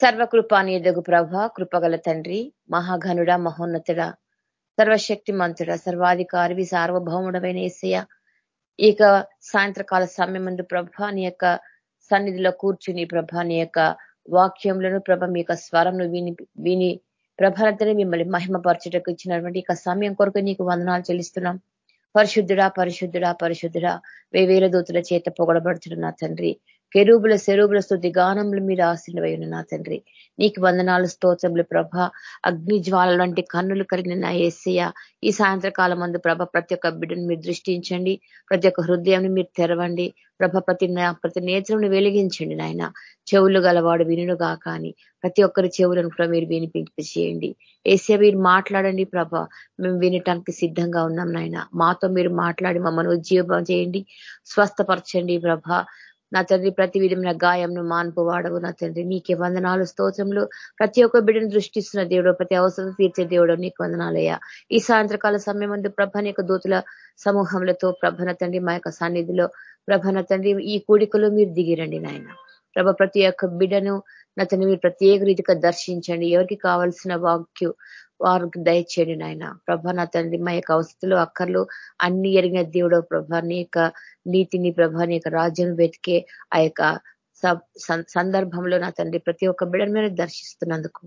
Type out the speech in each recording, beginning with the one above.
సర్వకృపానియదగు ప్రభ కృపగల తండ్రి మహాఘనుడ మహోన్నతుడ సర్వశక్తి మంతుడ సర్వాధికారి సార్వభౌముడమైన ఏసయ్య ఇక సాయంత్రకాల సమయం ముందు ప్రభ నీ యొక్క సన్నిధిలో కూర్చుని ప్రభ నీ యొక్క వాక్యంలోను ప్రభ మీ యొక్క స్వరంను విని విని ప్రభలంతనే మిమ్మల్ని మహిమపరచుటకు ఇచ్చినటువంటి ఇక సమయం కొరకు నీకు వందనాలు చెల్లిస్తున్నాం. పరిశుద్ధుడా పరిశుద్ధుడా పరిశుద్ధుడా వేవేల దూతుల చేత పొగడబడుతున్న తండ్రి. కెరూబుల శరూబుల స్థుతి గానంలో మీరు ఆశీర్వై నా తండ్రి. నీకు వందనాలు స్తోత్రములు ప్రభ. అగ్ని జ్వాల వంటి కన్నులు కలిగిన నా ఏసయ్య. ఈ సాయంత్రకాలం మందు ప్రభ ప్రతి ఒక్క బిడ్డను మీరు దృష్టించండి. ప్రతి ఒక్క హృదయాన్ని మీరు తెరవండి. ప్రభ ప్రతి ప్రతి నేత్రంను వెలిగించండి నాయన. చెవులు గలవాడు వినుగా కానీ ప్రతి ఒక్కరి చెవులను కూడా మీరు వినిపించి చేయండి. ఏసే మీరు మాట్లాడండి ప్రభ. మేము వినటానికి సిద్ధంగా ఉన్నాం నాయన. మాతో మీరు మాట్లాడి మమ్మల్ని ఉజ్జీవం చేయండి. స్వస్థపరచండి ప్రభ. నా తండ్రి ప్రతి విధమైన గాయంను మాన్పు వాడవు నా తండ్రి నీకే వందనాలు స్తోత్రంలో ప్రతి ఒక్క బిడ్డను దృష్టిస్తున్న దేవుడు ప్రతి అవసరం తీర్చే దేవుడు నీకు వందనాలయ్యా. ఈ సాయంత్రకాల సమయం ముందు ప్రభ యొక్క దూతుల సమూహంలతో ప్రభన తండ్రి మా యొక్క సన్నిధిలో ప్రభన తండ్రి ఈ కూడికలో మీరు దిగిరండి నాయన. ప్రభ ప్రతి ఒక్క బిడ్డను నా తండ్రి మీరు ప్రత్యేక రీతిగా దర్శించండి. ఎవరికి కావాల్సిన వాక్యు వారికి దయచేయండి నాయన. ప్రభా నా తండ్రి మా యొక్క అవస్థలు అక్కర్లు అన్ని ఎరిగిన దేవుడు ప్రభా నీ యొక్క నీతిని ప్రభా నీ యొక్క రాజ్యం వెతికే ఆ యొక్క సందర్భంలో నా తండ్రి ప్రతి ఒక్క బిడ మీద దర్శిస్తున్నందుకు.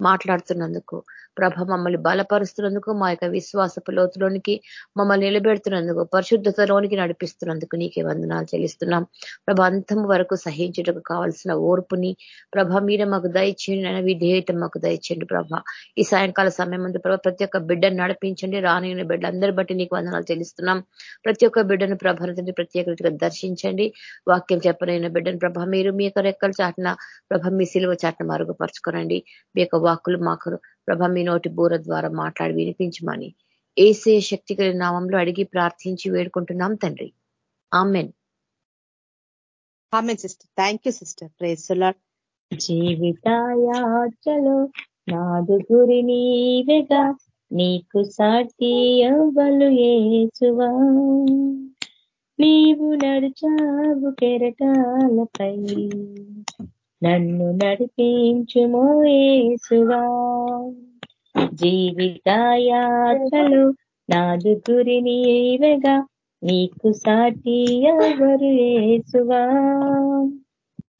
మాట్లాడుతున్నందుకు ప్రభ మమ్మల్ని బలపరుస్తున్నందుకు మా యొక్క విశ్వాసపు లోతులోనికి మమ్మల్ని నిలబెడుతున్నందుకు పరిశుద్ధతలోనికి నడిపిస్తున్నందుకు నీకే వందనాలు చెల్లిస్తున్నాం. ప్రభ అంతం వరకు సహించుటకు కావాల్సిన ఓర్పుని ప్రభ మీరే మాకు దయచేయండి అయినా విధేయత మాకు దయచేయండి ప్రభ. ఈ సాయంకాల సమయం ముందు ప్రభ ప్రతి ఒక్క బిడ్డను నడిపించండి రానియన బిడ్డలందరి బట్టి నీకు వందనాలు చెల్లిస్తున్నాం. ప్రతి ఒక్క బిడ్డను ప్రభ ప్రత్యేక రీతిగా దర్శించండి. వాక్యం చెప్పనైన బిడ్డను ప్రభ మీరు మీ యొక్క రెక్కలు చాటున ప్రభ మీ సిలువ చాటున మరుగుపరచుకోనండి. మీ యొక్క వాక్కులు మాకు ప్రభ మీ నోటి బూర ద్వారా మాట్లాడి వినిపించమని. ఏసే శక్తి కలిగిన నామంలో అడిగి ప్రార్థించి వేడుకుంటున్నాం తండ్రి. Amen. Amen sister. Thank you sister. Praise lord జీవితాయాచలో నాదు గురి నీవెగా నీకు సాటి అవ్వలు ఏసువా. నీవు నడిచావు కెరటాలపై నన్ను నడిపించుమో ఏసువా జీవితాయాత్రలు నాదు గురి నీవెగా నీకు సాటి ఎవరు ఏసువా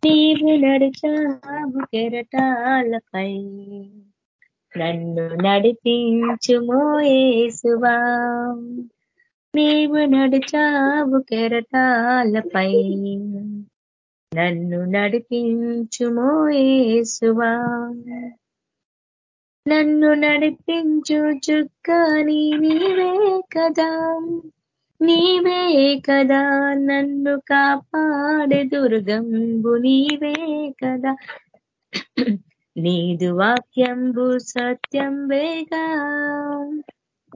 నీవు నడిచావు కెరటాలపై నన్ను నడిపించుమో ఏసువా నీవు నడిచావు కెరటాలపై నన్ను నడిపించుమో ఏసువా నన్ను నడిపించు చుక్కని నీవే కదా. నీవే కదా. నన్ను కాపాడే దుర్గంబు నీవే కదా. నీదు వాక్యంబు సత్యం వేగా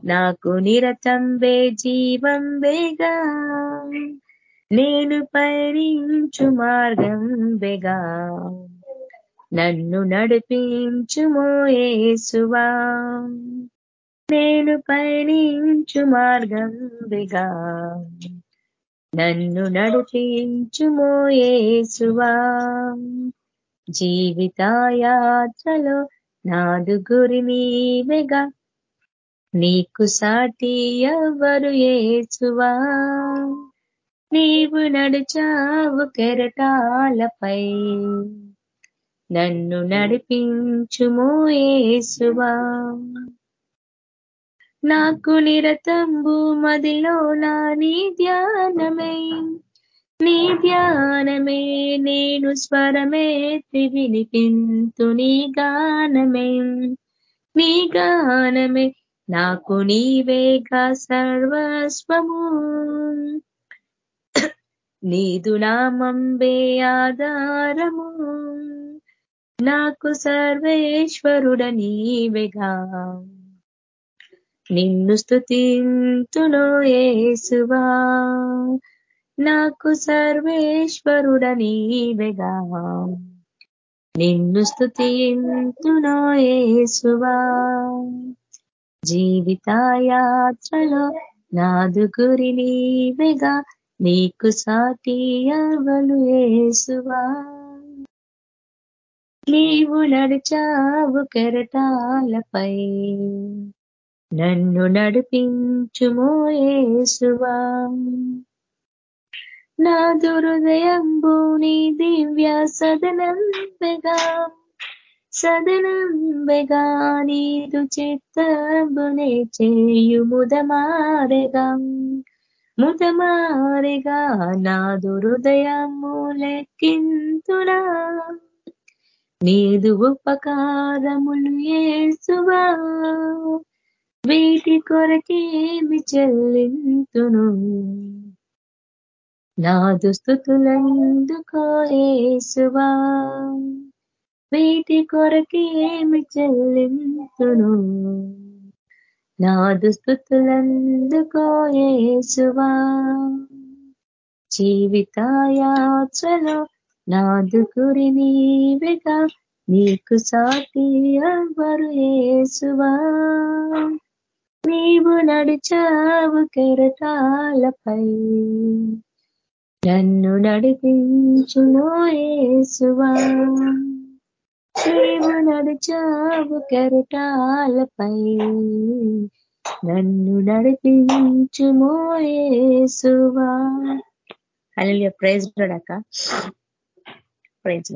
నాకు నిరతంబే జీవం వేగా నేను పయనించు మార్గం బెగా. నన్ను నడిపించుమో ఏసువా నేను పయనించు మార్గం బెగా. నన్ను నడిపించుమో ఏసువా జీవితాయాత్రలో నాదు గురి నీవెగా. నీకు సాటి ఎవరు ఏసువా నీవు నడిచావు కెరటాలపై. నన్ను నడిపించుమో ఏసువా నాకు నిరతంబు మదిలో నా నీ ధ్యానమే. నీ ధ్యానమే నేను స్వరమే వినిపింతు నీ గానమే. నీ గానమే నాకు నీవేగా సర్వస్వము. నీదు నామంబే ఆధారము. నాకు సర్వేశ్వరుడ నీవెగా. నిన్ను స్థుతింతులో ఏసువా నాకు సర్వేశ్వరుడ నీవెగా. నిన్ను స్థుతింతులో ఏసువా జీవితాయాత్రలో నాదు గురి నీవెగా. నీకు సాటి అవలు ఏసువా. నీవు నడిచావు కెరటాలపై. నన్ను నడిపించుమో ఏసువా. నా దురుదయంబు నీ దివ్య సదనంబెగా సదనంబెగా నీదు చిత్తంబునే చేయుముదమారెగా. ముదమారిగా నా దురుదయము లెక్కింతునా నీదు ఉపకారములు ఏసువా? వీటి కొరకేమి చెల్లింతును? నా దుస్థుతులందుకో ఏసువా? వీటి కొరకేమి చెల్లింతును? నా దుస్థుతులందుకో ఏసువా జీవితాయాత్రలో నాదు గురి నీవిగా నీకు సాటి ఎవరు ఏసువా నీవు నడిచావు కెరటాలపై నన్ను నడిపించును ఏసువా నీవు నడిచావు కెరటాలపై. నన్ను నడిపించుమో ఏసువా అలా ప్రైజ్ అక్క. ప్రైజ్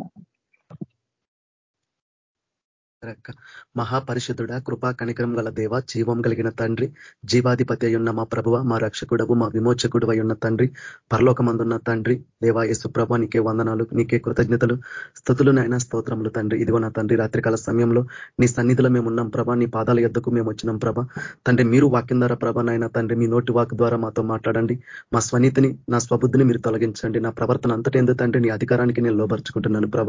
మహాపరిషుద్ధుడ కృపా కనికరం గల దేవ జీవం కలిగిన తండ్రి జీవాధిపతి అయ్యున్న మా ప్రభువ మా రక్షకుడవు మా విమోచకుడు అయ్యున్న తండ్రి పరలోకమందున్న తండ్రి దేవా యేసుప్రభ నీకే వందనాలు నీకే కృతజ్ఞతలు స్థుతులు నాయన స్తోత్రములు తండ్రి. ఇదిగో నా తండ్రి రాత్రికాల సమయంలో నీ సన్నిధిలో మేము ఉన్నాం ప్రభా నీ పాదాల ఎద్దకు మేము వచ్చినాం ప్రభ. తండ్రి మీరు వాక్యం ద్వారా ప్రభ నాయన తండ్రి మీ నోటి వాక్ ద్వారా మాతో మాట్లాడండి. మా స్వనీతిని నా స్వబుద్ధిని మీరు తొలగించండి. నా ప్రవర్తన అంతటేందు తండ్రి నీ అధికారానికి నేను లోపరుచుకుంటున్నాను ప్రభ.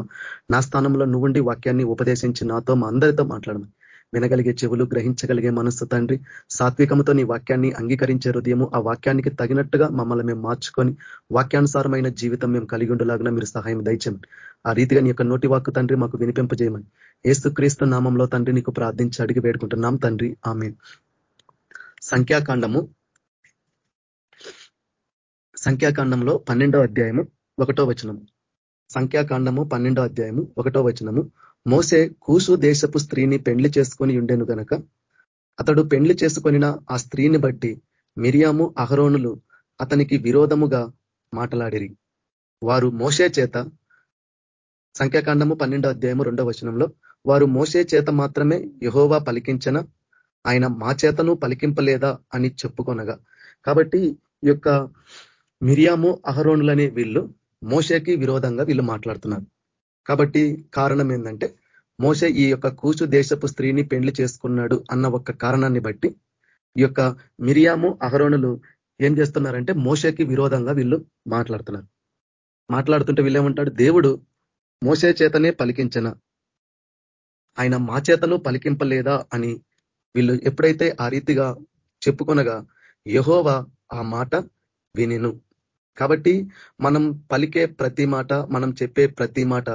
నా స్థానంలో నువ్వుండి వాక్యాన్ని ఉపదేశించి నాతో మా అందరితో మాట్లాడమని. వినగలిగే చెవులు గ్రహించగలిగే మనస్సు తండ్రి సాత్వికముతో నీ వాక్యాన్ని అంగీకరించే హృదయము ఆ వాక్యానికి తగినట్టుగా మమ్మల్ని మేము మార్చుకొని వాక్యానుసారమైన జీవితం మేము కలిగి ఉండలాగిన మీరు సహాయం దయచేయమని. ఆ రీతిగా నీ యొక్క నోటి వాక్కు తండ్రి మాకు వినిపింపజేయమని. ఏసు క్రీస్తు నామంలో తండ్రి నీకు ప్రార్థించి అడిగి వేడుకుంటున్నాం తండ్రి. ఆమె సంఖ్యాకాండము. సంఖ్యాకాండంలో పన్నెండో అధ్యాయము ఒకటో వచనము. సంఖ్యాకాండము పన్నెండో అధ్యాయము ఒకటో వచనము. మోసే కూసు దేశపు స్త్రీని పెండ్లి చేసుకొని ఉండెను గనక. అతడు పెండ్లి చేసుకొనిన ఆ స్త్రీని బట్టి మిరియాము అహరోనులు అతనికి విరోధముగా మాటలాడిరి. వారు మోసే చేత సంఖ్యాకాండము పన్నెండో అధ్యాయము రెండో వచనంలో వారు మోసే చేత మాత్రమే యహోవా పలికించన ఆయన మా చేతను పలికింపలేదా అని చెప్పుకొనగా. కాబట్టి ఈ యొక్క మిరియాము అహరోనులనే వీళ్ళు మోసేకి విరోధంగా వీళ్ళు మాట్లాడుతున్నారు. కాబట్టి కారణం ఏంటంటే మోస ఈ యొక్క కూచు దేశపు స్త్రీని పెండ్లి చేసుకున్నాడు అన్న ఒక కారణాన్ని బట్టి ఈ యొక్క మిరియాము అహరోనులు ఏం చేస్తున్నారంటే మోసకి విరోధంగా వీళ్ళు మాట్లాడుతున్నారు. మాట్లాడుతుంటే వీళ్ళేమంటాడు దేవుడు మోసే చేతనే పలికించన? ఆయన మా చేతను పలికింపలేదా? అని వీళ్ళు ఎప్పుడైతే ఆ రీతిగా చెప్పుకొనగా యహోవా ఆ మాట వినిను. కాబట్టి మనం పలికే ప్రతి మాట మనం చెప్పే ప్రతి మాట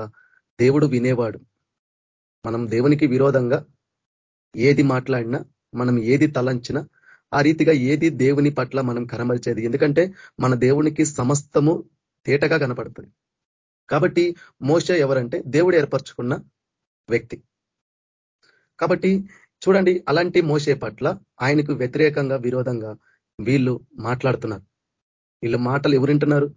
దేవుడు వినేవాడు. మనం దేవునికి విరోధంగా ఏది మాట్లాడినా మనం ఏది తలంచినా ఆ రీతిగా ఏది దేవుని పట్ల మనం కనబరిచేది. ఎందుకంటే మన దేవునికి సమస్తము తేటగా కనపడుతుంది. కాబట్టి మోస ఎవరంటే దేవుడు ఏర్పరచుకున్న వ్యక్తి. కాబట్టి చూడండి అలాంటి మోసే పట్ల ఆయనకు వ్యతిరేకంగా విరోధంగా వీళ్ళు మాట్లాడుతున్నారు. వీళ్ళ మాటలు ఎవరు వింటున్నారు?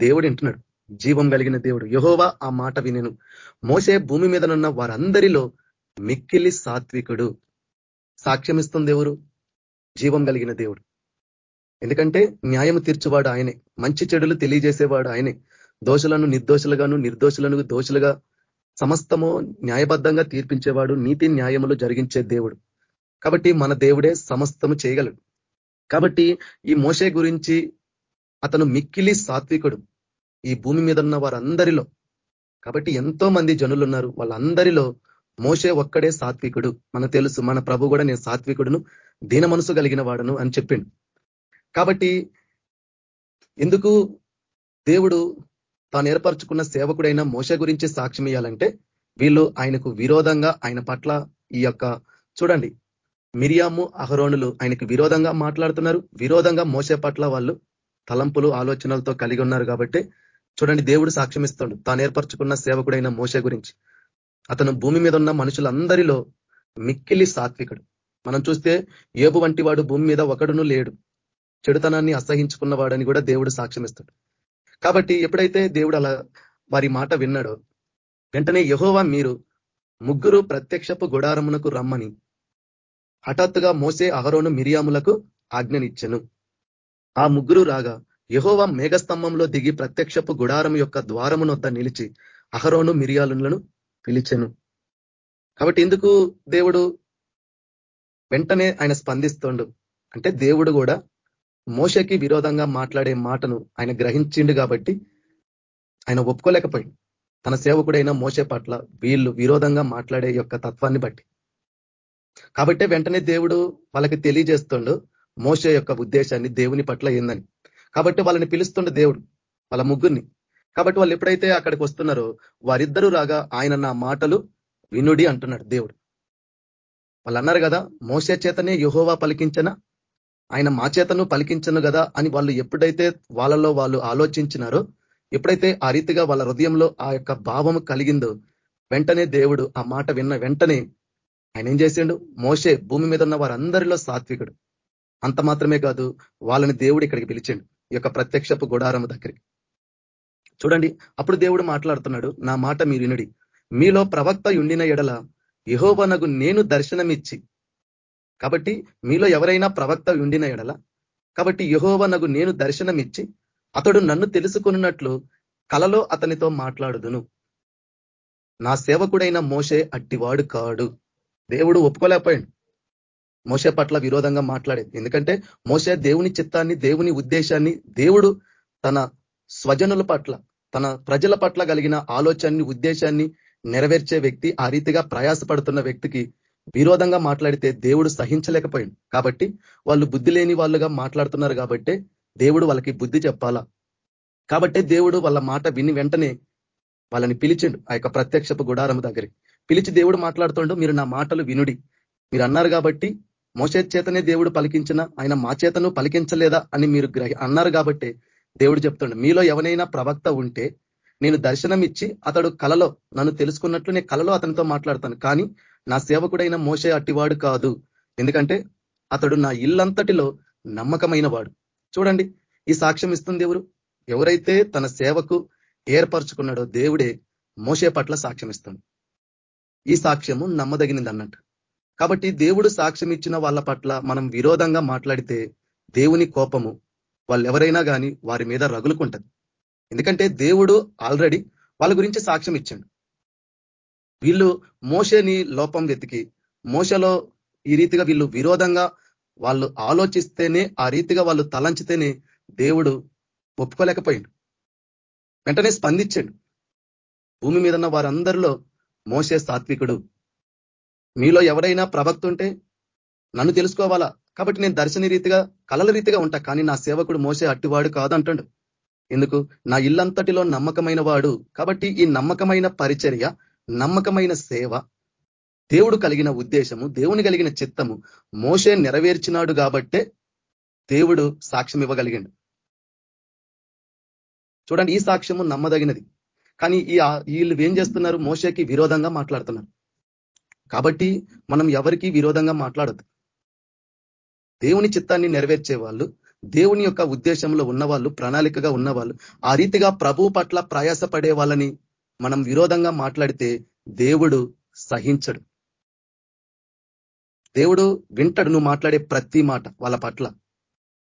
దేవుడు వింటున్నాడు. జీవం కలిగిన దేవుడు. యహోవా ఆ మాట వినెను. మోసే భూమి మీదనున్న వారందరిలో మిక్కిలి సాత్వికుడు. సాక్ష్యమిస్తుంది ఎవరు? జీవం కలిగిన దేవుడు. ఎందుకంటే న్యాయం తీర్చువాడు ఆయనే. మంచి చెడులు తెలియజేసేవాడు ఆయనే. దోషులను నిర్దోషులుగాను నిర్దోషులను దోషులుగా సమస్తము న్యాయబద్ధంగా తీర్పించేవాడు నీతి న్యాయములు జరిగించే దేవుడు. కాబట్టి మన దేవుడే సమస్తము చేయగలడు. కాబట్టి ఈ మోసే గురించి అతను మిక్కిలి సాత్వికుడు. ఈ భూమి మీద ఉన్న వారందరిలో. కాబట్టి ఎంతో మంది జనులు ఉన్నారు వాళ్ళందరిలో మోసే ఒక్కడే సాత్వికుడు. మనకు తెలుసు మన ప్రభు కూడా నేను సాత్వికుడును దీన మనసు కలిగిన వాడను అని చెప్పిండు. కాబట్టి ఎందుకు దేవుడు తాను ఏర్పరచుకున్న సేవకుడైన మోస గురించి సాక్ష్యం ఇవ్వాలంటే వీళ్ళు ఆయనకు విరోధంగా ఆయన పట్ల ఈ యొక్క చూడండి మిరియాము అహరోనులు ఆయనకు విరోధంగా మాట్లాడుతున్నారు. విరోధంగా మోసే పట్ల వాళ్ళు తలంపులు ఆలోచనలతో కలిగి ఉన్నారు కాబట్టి చూడండి దేవుడు సాక్ష్యం ఇస్తాడు. తాను ఏర్పరచుకున్న సేవకుడైన మోస గురించి. అతను భూమి మీద ఉన్న మనుషులందరిలో మిక్కిలి సాత్వికుడు. మనం చూస్తే ఏబు వంటి వాడు భూమి మీద ఒకడును లేడు. చెడుతనాన్ని అసహించుకున్నవాడని కూడా దేవుడు సాక్ష్యం ఇస్తాడు. కాబట్టి ఎప్పుడైతే దేవుడు అలా వారి మాట విన్నాడో వెంటనే యహోవా మీరు ముగ్గురు ప్రత్యక్షపు గుడారమునకు రమ్మని హఠాత్తుగా మోసే అహరోను మిరియాములకు ఆజ్ఞనిచ్చెను. ఆ ముగ్గురు రాగా యహోవ మేఘస్తంభంలో దిగి ప్రత్యక్షపు గుడారం యొక్క ద్వారమునొద్ద నిలిచి అహరోను మిరియాలను పిలిచెను. కాబట్టి ఎందుకు దేవుడు వెంటనే ఆయన స్పందిస్తుండు. అంటే దేవుడు కూడా మోసకి విరోధంగా మాట్లాడే మాటను ఆయన గ్రహించిండు కాబట్టి ఆయన ఒప్పుకోలేకపోయింది తన సేవకుడైన మోసే పట్ల వీళ్ళు విరోధంగా మాట్లాడే యొక్క తత్వాన్ని బట్టి. కాబట్టి వెంటనే దేవుడు వాళ్ళకి తెలియజేస్తుండు మోస యొక్క ఉద్దేశాన్ని దేవుని పట్ల ఏందని. కాబట్టి వాళ్ళని పిలుస్తుండే దేవుడు వాళ్ళ ముగ్గురిని. కాబట్టి వాళ్ళు ఎప్పుడైతే అక్కడికి వస్తున్నారో వారిద్దరూ రాగా ఆయన నా మాటలు వినుడి అంటున్నాడు దేవుడు. వాళ్ళు అన్నారు కదా మోసే చేతనే యుహోవా పలికించన? ఆయన మా చేతను పలికించను కదా అని వాళ్ళు ఎప్పుడైతే వాళ్ళలో వాళ్ళు ఆలోచించినారో ఎప్పుడైతే ఆ రీతిగా వాళ్ళ హృదయంలో ఆ యొక్క భావం కలిగిందో వెంటనే దేవుడు ఆ మాట విన్న వెంటనే ఆయన ఏం చేసిండు? మోసే భూమి మీద ఉన్న వారందరిలో సాత్వికుడు. అంత మాత్రమే కాదు వాళ్ళని దేవుడు ఇక్కడికి పిలిచిండు. యొక్క ప్రత్యక్షపు గుడారము దగ్గరికి. చూడండి అప్పుడు దేవుడు మాట్లాడుతున్నాడు నా మాట మీరినుడి మీలో ప్రవక్త ఉండిన ఎడల యహోవనగు నేను దర్శనమిచ్చి. కాబట్టి మీలో ఎవరైనా ప్రవక్త ఉండిన ఎడల కాబట్టి యహోవనగు నేను దర్శనమిచ్చి అతడు నన్ను తెలుసుకున్నట్లు కలలో అతనితో మాట్లాడుదును. నా సేవకుడైన మోసే అట్టివాడు కాడు. దేవుడు ఒప్పుకోలేకపోయాడు. మోసే పట్ల విరోధంగా మాట్లాడేది. ఎందుకంటే మోస దేవుని చిత్తాన్ని దేవుని ఉద్దేశాన్ని దేవుడు తన స్వజనుల పట్ల తన ప్రజల పట్ల కలిగిన ఆలోచనని ఉద్దేశాన్ని నెరవేర్చే వ్యక్తి ఆ రీతిగా ప్రయాసపడుతున్న వ్యక్తికి విరోధంగా మాట్లాడితే దేవుడు సహించలేకపోయింది కాబట్టి వాళ్ళు బుద్ధి లేని వాళ్ళుగా మాట్లాడుతున్నారు కాబట్టి దేవుడు వాళ్ళకి బుద్ధి చెప్పాలా? కాబట్టి దేవుడు వాళ్ళ మాట విని వెంటనే వాళ్ళని పిలిచిండు ఆ యొక్క ప్రత్యక్షపు గుడారం దగ్గరికి. పిలిచి దేవుడు మాట్లాడుతుండో మీరు నా మాటలు వినుడి. మీరు అన్నారు కాబట్టి మోసే చేతనే దేవుడు పలికించిన ఆయన మా చేతను పలికించలేదా అని మీరు అన్నారు కాబట్టి దేవుడు చెప్తుండ మీలో ఎవరైనా ప్రవక్త ఉంటే నేను దర్శనం ఇచ్చి అతడు కలలో నన్ను తెలుసుకున్నట్లు నేను కలలో అతనితో మాట్లాడతాను కానీ నా సేవకుడైన మోసే అట్టివాడు కాదు ఎందుకంటే అతడు నా ఇల్లంతటిలో నమ్మకమైన వాడు చూడండి ఈ సాక్ష్యం ఇస్తుంది ఎవరు? ఎవరైతే తన సేవకు ఏర్పరచుకున్నాడో దేవుడే మోసే పట్ల సాక్ష్యం ఇస్తుంది. ఈ సాక్ష్యము నమ్మదగినది అన్నట్టు కాబట్టి దేవుడు సాక్ష్యం ఇచ్చిన వాళ్ళ పట్ల మనం విరోధంగా మాట్లాడితే దేవుని కోపము వాళ్ళు ఎవరైనా కానీ వారి మీద రగులుకుంటది. ఎందుకంటే దేవుడు ఆల్రెడీ వాళ్ళ గురించి సాక్ష్యం ఇచ్చాడు వీళ్ళు మోసని లోపం వెతికి మోసలో ఈ రీతిగా వీళ్ళు విరోధంగా వాళ్ళు ఆలోచిస్తేనే ఆ రీతిగా వాళ్ళు తలంచితేనే దేవుడు ఒప్పుకోలేకపోయాడు. వెంటనే స్పందించాడు. భూమి మీద ఉన్న వారందరిలో మోసే సాత్వికుడు. మీలో ఎవరైనా ప్రవక్త ఉంటే నన్ను తెలుసుకోవాలా? కాబట్టి నేను దర్శన రీతిగా కలల రీతిగా ఉంటా కానీ నా సేవకుడు మోసే అట్టివాడు కాదంటాడు. ఎందుకు? నా ఇల్లంతటిలో నమ్మకమైన వాడు కాబట్టి ఈ నమ్మకమైన పరిచర్య నమ్మకమైన సేవ దేవుడు కలిగిన ఉద్దేశము దేవుని కలిగిన చిత్తము మోసే నెరవేర్చినాడు కాబట్టే దేవుడు సాక్ష్యం ఇవ్వగలిగాడు. చూడండి ఈ సాక్ష్యము నమ్మదగినది. కానీ ఈ వీళ్ళు ఏం చేస్తున్నారు? మోసేకి విరోధంగా మాట్లాడుతున్నారు. కాబట్టి మనం ఎవరికి విరోధంగా మాట్లాడద్దు. దేవుని చిత్తాన్ని నెరవేర్చే వాళ్ళు దేవుని యొక్క ఉద్దేశంలో ఉన్నవాళ్ళు ప్రణాళికగా ఉన్నవాళ్ళు ఆ రీతిగా ప్రభు పట్ల ప్రయాసపడే వాళ్ళని మనం విరోధంగా మాట్లాడితే దేవుడు సహించడు. దేవుడు వింటడు నువ్వు మాట్లాడే ప్రతి మాట వాళ్ళ పట్ల.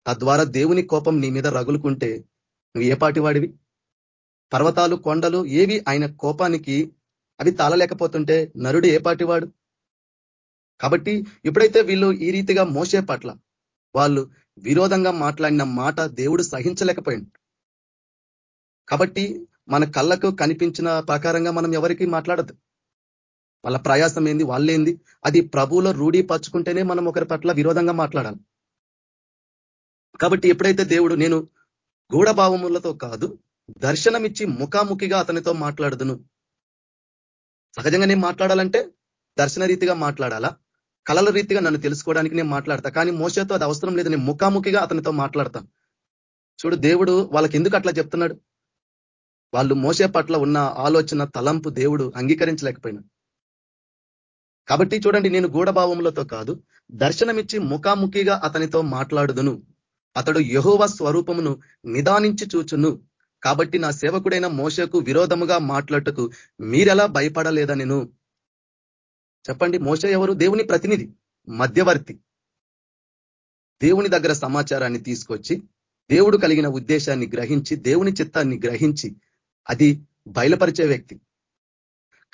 తద్వారా దేవుని కోపం నీ మీద రగులుకుంటే నువ్వు ఏ పాటి వాడివి పర్వతాలు కొండలు ఏవి ఆయన కోపానికి అవి తాళలేకపోతుంటే నరుడు ఏ పాటివాడు? కాబట్టి ఎప్పుడైతే వీళ్ళు ఈ రీతిగా మోసే పట్ల వాళ్ళు విరోధంగా మాట్లాడిన మాట దేవుడు సహించలేకపోయింది కాబట్టి మన కళ్ళకు కనిపించిన ప్రకారంగా మనం ఎవరికి మాట్లాడదు. వాళ్ళ ప్రయాసం ఏంది వాళ్ళేంది అది ప్రభువులో రూఢీ పరుచుకుంటేనే మనం ఒకరి పట్ల విరోధంగా మాట్లాడాలి. కాబట్టి ఎప్పుడైతే దేవుడు నేను గూఢభావములతో కాదు దర్శనమిచ్చి ముఖాముఖిగా అతనితో మాట్లాడదును సహజంగా నేను మాట్లాడాలంటే దర్శన రీతిగా మాట్లాడాలా? కళల రీతిగా నన్ను తెలుసుకోవడానికి నేను మాట్లాడతా. కానీ మోసతో అది అవసరం లేదు. నేను ముఖాముఖిగా అతనితో మాట్లాడతాను. చూడు దేవుడు వాళ్ళకి ఎందుకు అట్లా చెప్తున్నాడు? వాళ్ళు మోసే పట్ల ఉన్న ఆలోచన తలంపు దేవుడు అంగీకరించలేకపోయినాడు కాబట్టి చూడండి నేను గూఢభావములతో కాదు దర్శనమిచ్చి ముఖాముఖిగా అతనితో మాట్లాడుదును. అతడు యహోవ స్వరూపమును నిదానించి చూచును. కాబట్టి నా సేవకుడైన మోసకు విరోధముగా మాట్లాడటకు మీరెలా భయపడలేదా నేను చెప్పండి మోస ఎవరు? దేవుని ప్రతినిధి మధ్యవర్తి. దేవుని దగ్గర సమాచారాన్ని తీసుకొచ్చి దేవుడు కలిగిన ఉద్దేశాన్ని గ్రహించి దేవుని చిత్తాన్ని గ్రహించి అది బయలుపరిచే వ్యక్తి.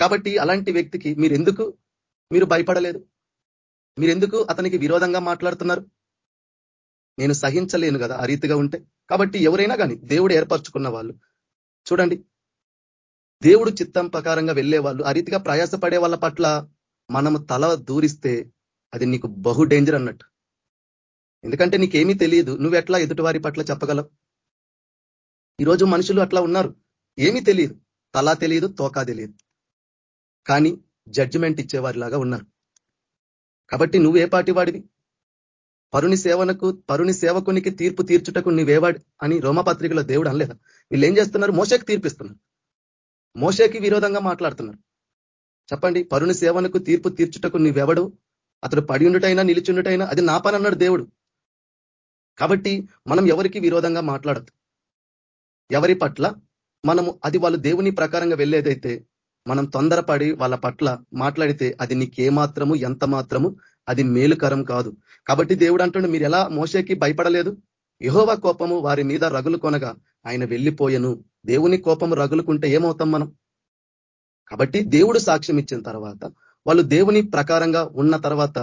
కాబట్టి అలాంటి వ్యక్తికి మీరు ఎందుకు మీరు భయపడలేదు? మీరెందుకు అతనికి విరోధంగా మాట్లాడుతున్నారు? నేను సహించలేను కదా ఆ రీతిగా ఉంటే. కాబట్టి ఎవరైనా కానీ దేవుడు ఏర్పరచుకున్న వాళ్ళు చూడండి దేవుడు చిత్తం ప్రకారంగా వెళ్ళే వాళ్ళు ఆ రీతిగా ప్రయాసపడే వాళ్ళ పట్ల మనము తల దూరిస్తే అది నీకు బహు డేంజర్ అన్నట్టు. ఎందుకంటే నీకేమీ తెలియదు. నువ్వు ఎట్లా ఎదుటివారి పట్ల చెప్పగలవు? ఈరోజు మనుషులు అట్లా ఉన్నారు. ఏమీ తెలియదు. తలా తెలియదు తోకా తెలియదు. కానీ జడ్జిమెంట్ ఇచ్చేవారిలాగా ఉన్నారు. కాబట్టి నువ్వే పాటి వాడివి? పరుని సేవనకు పరుని సేవకునికి తీర్పు తీర్చుటకు నీవేవాడి అని రోమపత్రికలో దేవుడు అనలేదా? వీళ్ళు ఏం చేస్తున్నారు? మోసకి తీర్పిస్తున్నారు. మోసకి విరోధంగా మాట్లాడుతున్నారు. చెప్పండి పరుని సేవనకు తీర్పు తీర్చుటకు నువ్వెవడు అతడు పడి ఉండుటైనా నిలిచిండుటైనా అది నా పని అన్నాడు దేవుడు. కాబట్టి మనం ఎవరికి విరోధంగా మాట్లాడదు. ఎవరి పట్ల? మనము అది వాళ్ళు దేవుని ప్రకారంగా వెళ్ళేదైతే మనం తొందరపడి వాళ్ళ పట్ల మాట్లాడితే అది నీకేమాత్రము ఎంత మాత్రము అది మేలుకరం కాదు. కాబట్టి దేవుడు అంటుండే మీరు ఎలా మోసేకి భయపడలేదు? యహోవ కోపము వారి మీద రగులు కొనగా ఆయన వెళ్ళిపోయను. దేవుని కోపము రగులుకుంటే ఏమవుతాం మనం? కాబట్టి దేవుడు సాక్ష్యం ఇచ్చిన తర్వాత వాళ్ళు దేవుని ప్రకారంగా ఉన్న తర్వాత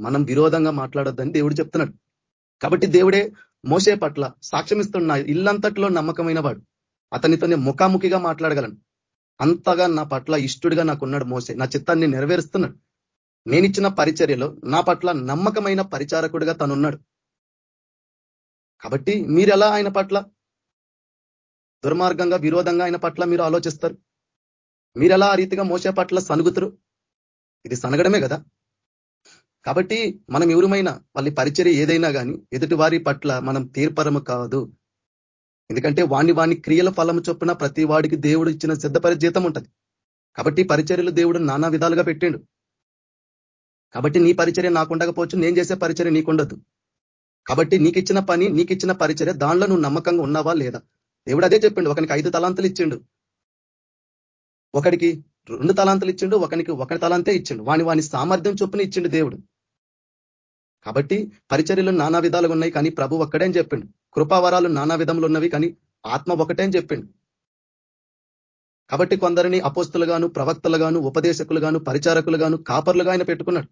మనం విరోధంగా మాట్లాడొద్దని దేవుడు చెప్తున్నాడు. కాబట్టి దేవుడే మోసే పట్ల సాక్ష్యం ఇస్తున్న ఇల్లంతట్లో నమ్మకమైన వాడు. అతనితోనే ముఖాముఖిగా మాట్లాడగలను. అంతగా నా పట్ల ఇష్టుడిగా నాకున్నాడు మోసే నా చిత్తాన్ని నెరవేరుస్తున్నాడు. నేనిచ్చిన పరిచర్యలో నా పట్ల నమ్మకమైన పరిచారకుడిగా తనున్నాడు. కాబట్టి మీరెలా ఆయన పట్ల? దుర్మార్గంగా విరోధంగా ఆయన పట్ల మీరు ఆలోచిస్తారు? మీరెలా ఆ రీతిగా మోసే పట్ల సనుగుతురు? ఇది సనగడమే కదా? కాబట్టి మనం ఎవరుమైనా వాళ్ళ పరిచర్య ఏదైనా కానీ ఎదుటి వారి పట్ల మనం తీర్పరము కాదు. ఎందుకంటే వాణ్ణి వాణ్ణి క్రియల ఫలము చొప్పున ప్రతి వాడికి దేవుడు ఇచ్చిన సిద్ధపరి జీతం ఉంటుంది. కాబట్టి పరిచర్యలు దేవుడు నానా విధాలుగా పెట్టిండు. కాబట్టి నీ పరిచర్య నాకుండకపోవచ్చు నేను చేసే పరిచర్య నీకుండదు. కాబట్టి నీకు ఇచ్చిన పని నీకు ఇచ్చిన పరిచర్య దానిలో నువ్వు నమ్మకంగా ఉన్నావా లేదా? దేవుడు అదే చెప్పిండు ఒకనికి ఐదు తలాంతలు ఇచ్చిండు. ఒకడికి రెండు తలాంతలు ఇచ్చిండు ఒకనికి ఒకటి తలాంతే ఇచ్చిండు. వాని వాని సామర్థ్యం చొప్పున ఇచ్చిండు దేవుడు. కాబట్టి పరిచర్యలు నానా విధాలుగా ఉన్నాయి కానీ ప్రభు ఒక్కడే అని చెప్పిండు. కృపావరాలు నానా విధములు ఉన్నవి కానీ ఆత్మ ఒకటే అని చెప్పిండు. కాబట్టి కొందరిని అపోస్తులుగాను ప్రవక్తలుగాను ఉపదేశకులుగాను పరిచారకులుగాను కాపర్లుగా ఆయన పెట్టుకున్నాడు.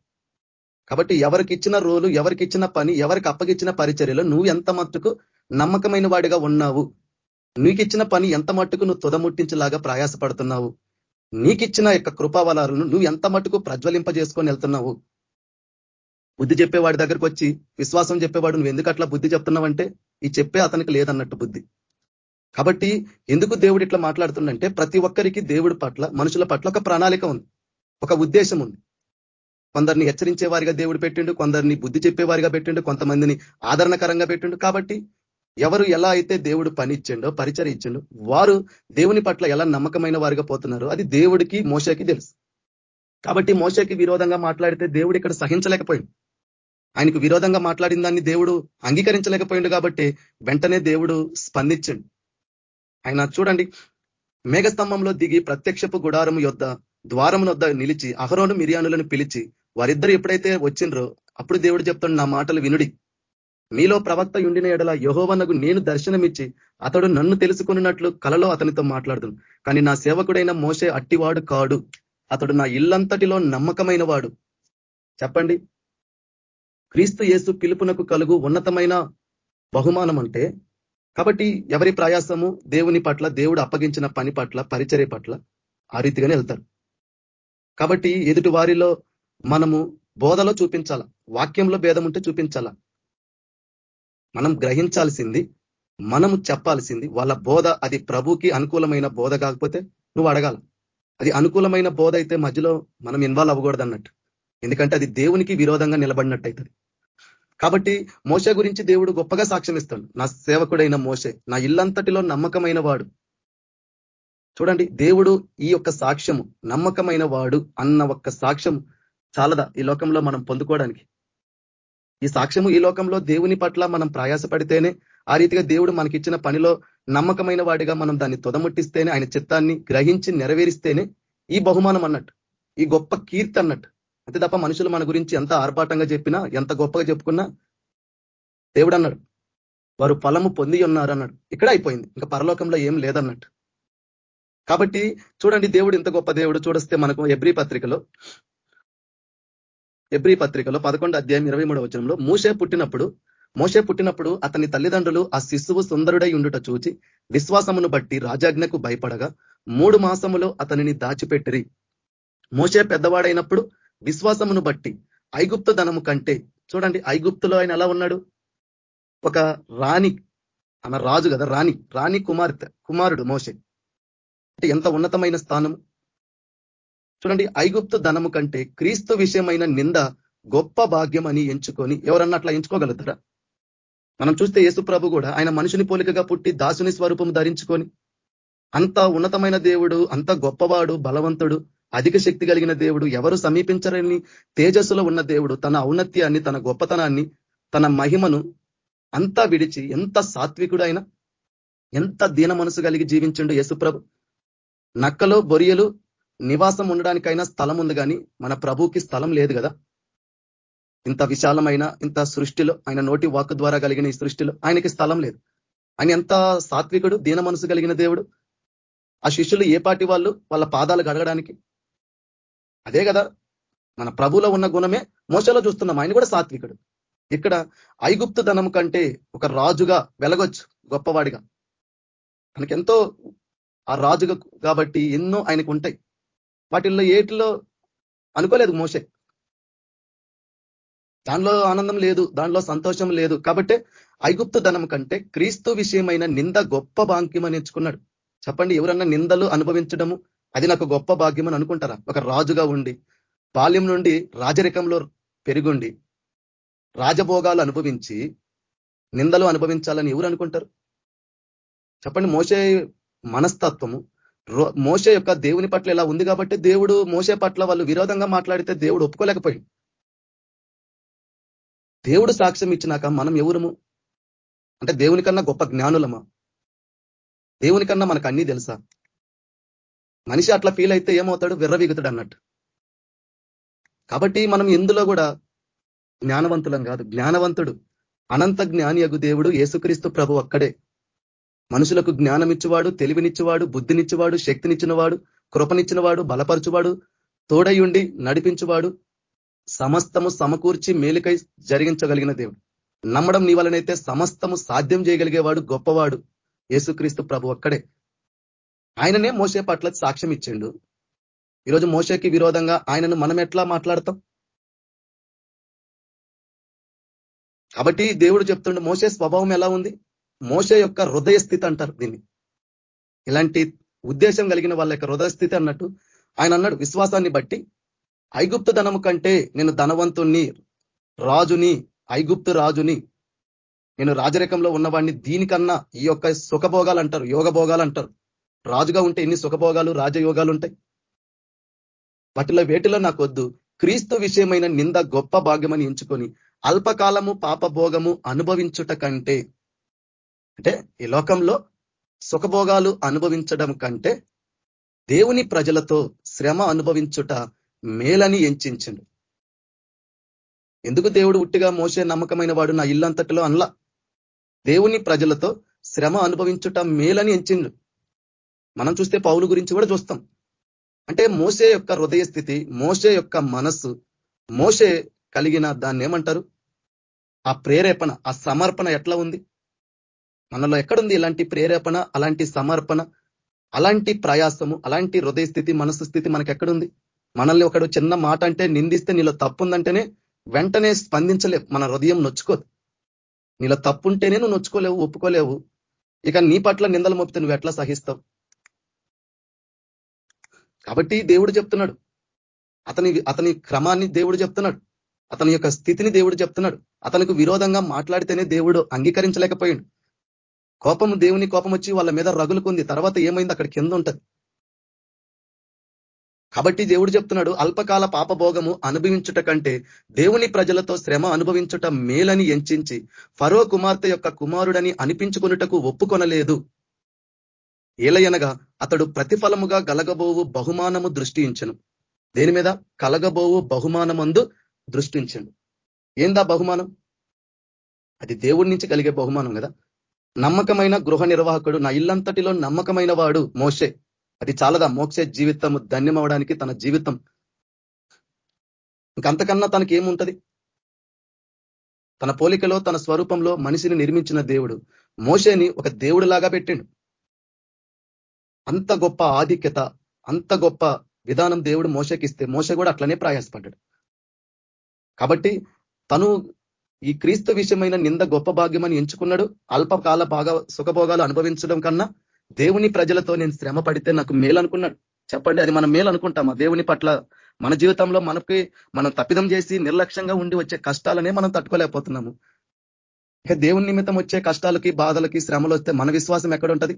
కాబట్టి ఎవరికి ఇచ్చిన రోలు ఎవరికి ఇచ్చిన పని ఎవరికి అప్పగిచ్చిన పరిచర్యలో నువ్వు ఎంత మట్టుకు నమ్మకమైన వాడిగా ఉన్నావు? నీకు ఇచ్చిన పని ఎంత మట్టుకు నువ్వు తుదముట్టించేలాగా ప్రయాసపడుతున్నావు? నీకిచ్చిన యొక్క కృపావలాలను నువ్వు ఎంత మటుకు ప్రజ్వలింపజేసుకొని వెళ్తున్నావు? బుద్ధి చెప్పేవాడి దగ్గరకు వచ్చి విశ్వాసం చెప్పేవాడు నువ్వు ఎందుకు అట్లా బుద్ధి చెప్తున్నావంటే ఈ చెప్పే అతనికి లేదన్నట్టు బుద్ధి. కాబట్టి ఎందుకు దేవుడు ఇట్లా మాట్లాడుతుండంటే ప్రతి ఒక్కరికి దేవుడి పట్ల మనుషుల పట్ల ఒక ప్రణాళిక ఉంది ఒక ఉద్దేశం ఉంది. కొందరిని హెచ్చరించే వారిగా దేవుడు పెట్టిండు కొందరిని బుద్ధి చెప్పేవారిగా పెట్టిండు కొంతమందిని ఆదరణకరంగా పెట్టిండు. కాబట్టి ఎవరు ఎలా అయితే దేవుడు పనిచ్చిండో పరిచయం ఇచ్చిండో వారు దేవుని పట్ల ఎలా నమ్మకమైన వారిగా పోతున్నారో అది దేవుడికి మోసకి తెలుసు. కాబట్టి మోసకి విరోధంగా మాట్లాడితే దేవుడు ఇక్కడ సహించలేకపోయింది ఆయనకు విరోధంగా మాట్లాడిన దాన్ని దేవుడు అంగీకరించలేకపోయిండు కాబట్టి వెంటనే దేవుడు స్పందించండు. ఆయన చూడండి మేఘస్తంభంలో దిగి ప్రత్యక్షపు గుడారము యొద్ద ద్వారము వద్ద నిలిచి అహరోను మిరియానులను పిలిచి వారిద్దరు ఎప్పుడైతే వచ్చిండ్రో అప్పుడు దేవుడు చెప్తాడు నా మాటలు వినుడి. మీలో ప్రవక్త ఉండిన ఎడల యహోవనకు నేను దర్శనమిచ్చి అతడు నన్ను తెలుసుకున్నట్లు కలలో అతనితో మాట్లాడుతుంది కానీ నా సేవకుడైన మోసే అట్టివాడు కాడు. అతడు నా ఇల్లంతటిలో నమ్మకమైన వాడు. చెప్పండి. క్రీస్తు యేసు పిలుపునకు కలుగు ఉన్నతమైన బహుమానం అంటే కాబట్టి ఎవరి ప్రయాసము దేవుని పట్ల దేవుడు అప్పగించిన పని పట్ల పరిచర్య పట్ల ఆ రీతిగానే వెళ్తారు. కాబట్టి ఎదుటి వారిలో మనము బోధలో చూపించాల? వాక్యంలో భేదం ఉంటే చూపించాల? మనం గ్రహించాల్సింది మనము చెప్పాల్సింది వాళ్ళ బోధ అది ప్రభుకి అనుకూలమైన బోధ కాకపోతే నువ్వు అడగాల. అది అనుకూలమైన బోధ అయితే మధ్యలో మనం ఇన్వాల్వ్ అవ్వకూడదు అన్నట్టు. ఎందుకంటే అది దేవునికి విరోధంగా నిలబడినట్టు అవుతుంది కాబట్టి మోస గురించి దేవుడు గొప్పగా సాక్ష్యం ఇస్తాడు. నా సేవకుడైన మోసే నా ఇల్లంతటిలో నమ్మకమైన వాడు. చూడండి దేవుడు ఈ యొక్క సాక్ష్యము నమ్మకమైన వాడు అన్న ఒక్క సాక్ష్యం చాలదా ఈ లోకంలో మనం పొందుకోవడానికి? ఈ సాక్ష్యము ఈ లోకంలో దేవుని పట్ల మనం ప్రయాసపడితేనే ఆ రీతిగా దేవుడు మనకిచ్చిన పనిలో నమ్మకమైన వాడిగా మనం దాన్ని తొదముట్టిస్తేనే ఆయన చిత్తాన్ని గ్రహించి నెరవేరిస్తేనే ఈ బహుమానం అన్నట్టు ఈ గొప్ప కీర్తి అన్నట్టు. అంతే తప్ప మనుషులు మన గురించి ఎంత ఆర్భాటంగా చెప్పినా ఎంత గొప్పగా చెప్పుకున్నా దేవుడు అన్నాడు. వారు ఫలము పొంది ఉన్నారు అన్నాడు. ఇక్కడ అయిపోయింది. ఇంకా పరలోకంలో ఏం లేదన్నట్టు. కాబట్టి చూడండి దేవుడు ఇంత గొప్ప దేవుడు చూడస్తే మనకు ఎబ్రి పత్రికలో ఎబ్రి పత్రికలో పదకొండు అధ్యాయం ఇరవై మూడవ వచనంలో మూసే పుట్టినప్పుడు మోసే పుట్టినప్పుడు అతని తల్లిదండ్రులు ఆ శిశువు సుందరుడై ఉండుట చూచి విశ్వాసమును బట్టి రాజాజ్ఞకు భయపడగా మూడు మాసములో అతనిని దాచిపెట్టిరి. మోసే పెద్దవాడైనప్పుడు విశ్వాసమును బట్టి ఐగుప్త ధనము కంటే చూడండి ఐగుప్తులో ఆయన ఎలా ఉన్నాడు? ఒక రాణి ఆమె రాజు కదా రాణి రాణి కుమార్తె కుమారుడు మోసే అంటే ఎంత ఉన్నతమైన స్థానం చూడండి ఐగుప్తు ధనము కంటే క్రీస్తు విషయమైన నింద గొప్ప భాగ్యం అని ఎంచుకొని ఎవరన్నా అట్లా ఎంచుకోగలుగుతారా? మనం చూస్తే యేసు ప్రభు కూడా ఆయన మనుషుని పోలికగా పుట్టి దాసుని స్వరూపం ధరించుకొని అంత ఉన్నతమైన దేవుడు అంత గొప్పవాడు బలవంతుడు అధిక శక్తి కలిగిన దేవుడు ఎవరు సమీపించరని తేజస్సులో ఉన్న దేవుడు తన ఔన్నత్యాన్ని తన గొప్పతనాన్ని తన మహిమను అంతా విడిచి ఎంత సాత్వికుడు ఎంత దీన మనసు కలిగి జీవించండు యేసుప్రభు నక్కలో బొరియలు నివాసం ఉండడానికైనా స్థలం ఉంది కానీ మన ప్రభుకి స్థలం లేదు కదా ఇంత విశాలమైన ఇంత సృష్టిలో ఆయన నోటి వాక్ ద్వారా కలిగిన ఈ సృష్టిలో ఆయనకి స్థలం లేదు. ఆయన ఎంత సాత్వికుడు దీన మనసు కలిగిన దేవుడు. ఆ శిష్యులు ఏ పాటి వాళ్ళు వాళ్ళ పాదాలు గడగడానికి. అదే కదా మన ప్రభులో ఉన్న గుణమే మోసలో చూస్తున్నాం ఆయన కూడా సాత్వికుడు. ఇక్కడ ఐగుప్తు ధనం కంటే ఒక రాజుగా వెలగొచ్చు గొప్పవాడిగా. మనకెంతో ఆ రాజుగా కాబట్టి ఎన్నో ఆయనకు ఉంటాయి. వాటిల్లో ఏటిలో అనుకోలేదు మోసే దానిలో ఆనందం లేదు దానిలో సంతోషం లేదు. కాబట్టి ఐగుప్తు ధనం కంటే క్రీస్తు విషయమైన నింద గొప్ప భాగ్యం అని ఎంచుకున్నాడు. చెప్పండి ఎవరన్నా నిందలు అనుభవించడము అది నాకు గొప్ప భాగ్యం అని అనుకుంటారా? ఒక రాజుగా ఉండి బాల్యం నుండి రాజరికంలో పెరుగుండి రాజభోగాలు అనుభవించి నిందలు అనుభవించాలని ఎవరు అనుకుంటారు? చెప్పండి మోసే మనస్తత్వము మోస యొక్క దేవుని పట్ల ఇలా ఉంది కాబట్టి దేవుడు మోసే పట్ల వాళ్ళు విరోధంగా మాట్లాడితే దేవుడు ఒప్పుకోలేకపోయి దేవుడు సాక్ష్యం ఇచ్చినాక మనం ఎవరము? అంటే దేవుని కన్నా గొప్ప జ్ఞానులమా? దేవుని కన్నా మనకు అన్నీ తెలుసా? మనిషి అట్లా ఫీల్ అయితే ఏమవుతాడు? విర్రవీగుతాడు అన్నట్టు. కాబట్టి మనం ఎందులో కూడా జ్ఞానవంతులం కాదు. జ్ఞానవంతుడు అనంత జ్ఞానియగు దేవుడు యేసుక్రీస్తు ప్రభు అక్కడే మనుషులకు జ్ఞానం ఇచ్చేవాడు తెలివినిచ్చేవాడు బుద్ధినిచ్చేవాడు శక్తినిచ్చినవాడు కృపనిచ్చినవాడు బలపరచువాడు తోడయుండి నడిపించువాడు సమస్తము సమకూర్చి మేలుకై జరిగించగలిగిన దేవుడు. నమ్మడం నీ వలనైతే సమస్తము సాధ్యం చేయగలిగేవాడు గొప్పవాడు యేసుక్రీస్తు ప్రభు ఒక్కడే. ఆయననే మోసే పట్ల సాక్ష్యం ఇచ్చిండు. ఈరోజు మోసేకి విరోధంగా ఆయనను మనం ఎట్లా మాట్లాడతాం? కాబట్టి దేవుడు చెప్తుండే మోసే స్వభావం ఎలా ఉంది? మోస యొక్క హృదయ స్థితి అంటారు దీన్ని. ఇలాంటి ఉద్దేశం కలిగిన వాళ్ళ యొక్క హృదయ స్థితి అన్నట్టు ఆయన అన్నాడు విశ్వాసాన్ని బట్టి ఐగుప్తు ధనము కంటే నేను ధనవంతుణ్ణి రాజుని ఐగుప్తు రాజుని నేను రాజరికంలో ఉన్నవాడిని దీనికన్నా ఈ యొక్క సుఖభోగాలు అంటారు యోగ భోగాలు అంటారు. రాజుగా ఉంటే ఎన్ని సుఖభోగాలు రాజయోగాలు ఉంటాయి? వాటిలో వేటిలో నాకొద్దు క్రీస్తు విషయమైన నింద గొప్ప భాగ్యమని ఎంచుకొని అల్పకాలము పాపభోగము అనుభవించుట కంటే అంటే ఈ లోకంలో సుఖభోగాలు అనుభవించడం కంటే దేవుని ప్రజలతో శ్రమ అనుభవించుట మేలని ఎంచించిండు. ఎందుకు దేవుడు ఉట్టిగా మోసే నమ్మకమైన వాడు నా ఇల్లంతటిలో అనలా? దేవుని ప్రజలతో శ్రమ అనుభవించుట మేలని ఎంచిండు. మనం చూస్తే పౌలు గురించి కూడా చూస్తాం. అంటే మోసే యొక్క హృదయ స్థితి మోసే యొక్క మనస్సు మోసే కలిగిన దాన్ని ఏమంటారు? ఆ ప్రేరేపణ ఆ సమర్పణ ఎట్లా ఉంది? మనలో ఎక్కడుంది ఇలాంటి ప్రేరేపణ అలాంటి సమర్పణ అలాంటి ప్రయాసము అలాంటి హృదయ స్థితి మనసు స్థితి మనకి ఎక్కడుంది మనల్ని ఒకడు చిన్న మాట అంటే నిందిస్తే నీలో తప్పుందంటేనే వెంటనే స్పందించలేవు. మన హృదయం నొచ్చుకోదు. నీలో తప్పుంటేనే నువ్వు నొచ్చుకోలేవు ఒప్పుకోలేవు. ఇక నీ పట్ల నిందలు మోపితే నువ్వు ఎట్లా సహిస్తావు? కాబట్టి దేవుడు చెప్తున్నాడు. అతని అతని క్రమాన్ని దేవుడు చెప్తున్నాడు. అతని యొక్క స్థితిని దేవుడు చెప్తున్నాడు. అతనికి విరోధంగా మాట్లాడితేనే దేవుడు అంగీకరించలేకపోయాడు. కోపము దేవుని కోపం వచ్చి వాళ్ళ మీద రగులుకుంది. తర్వాత ఏమైంది? అక్కడ కింద ఉంటది కాబట్టి దేవుడు చెప్తున్నాడు అల్పకాల పాపభోగము అనుభవించుట కంటే దేవుని ప్రజలతో శ్రమ అనుభవించుట మేలని ఎంచించి ఫరో కుమార్తె యొక్క కుమారుడని అనిపించుకున్నటకు ఒప్పుకొనలేదు. ఏలయనగా అతడు ప్రతిఫలముగా గలగబోవు బహుమానము దృష్టించను. దేని మీద? కలగబోవు బహుమానమందు దృష్టించండు ఏందా బహుమానం? అది దేవుడి నుంచి కలిగే బహుమానం కదా. నమ్మకమైన గృహ నిర్వాహకుడు నా ఇల్లంతటిలో నమ్మకమైన వాడు మోసే అది చాలదా? మోక్ష జీవితం ధన్యమవడానికి తన జీవితం. ఇంకంతకన్నా తనకి ఏముంటది తన పోలికలో తన స్వరూపంలో మనిషిని నిర్మించిన దేవుడు మోసేని ఒక దేవుడు లాగా పెట్టిండు. అంత గొప్ప ఆధిక్యత అంత గొప్ప విధానం దేవుడు మోసకిస్తే మోస కూడా అట్లనే ప్రయాసపడ్డాడు. కాబట్టి తను ఈ క్రీస్తు విషయమైన నింద గొప్ప భాగ్యమని ఎంచుకున్నాడు. అల్పకాల బాగా సుఖభోగాలు అనుభవించడం కన్నా దేవుని ప్రజలతో నేను శ్రమ పడితే నాకు మేలు అనుకున్నాడు. చెప్పండి అది మనం మేలు అనుకుంటామా? దేవుని పట్ల మన జీవితంలో మనకి మనం తప్పిదం చేసి నిర్లక్ష్యంగా ఉండి వచ్చే కష్టాలనే మనం తట్టుకోలేకపోతున్నాము. ఇక దేవుని నిమిత్తం వచ్చే కష్టాలకి బాధలకి శ్రమలు వస్తే మన విశ్వాసం ఎక్కడ ఉంటది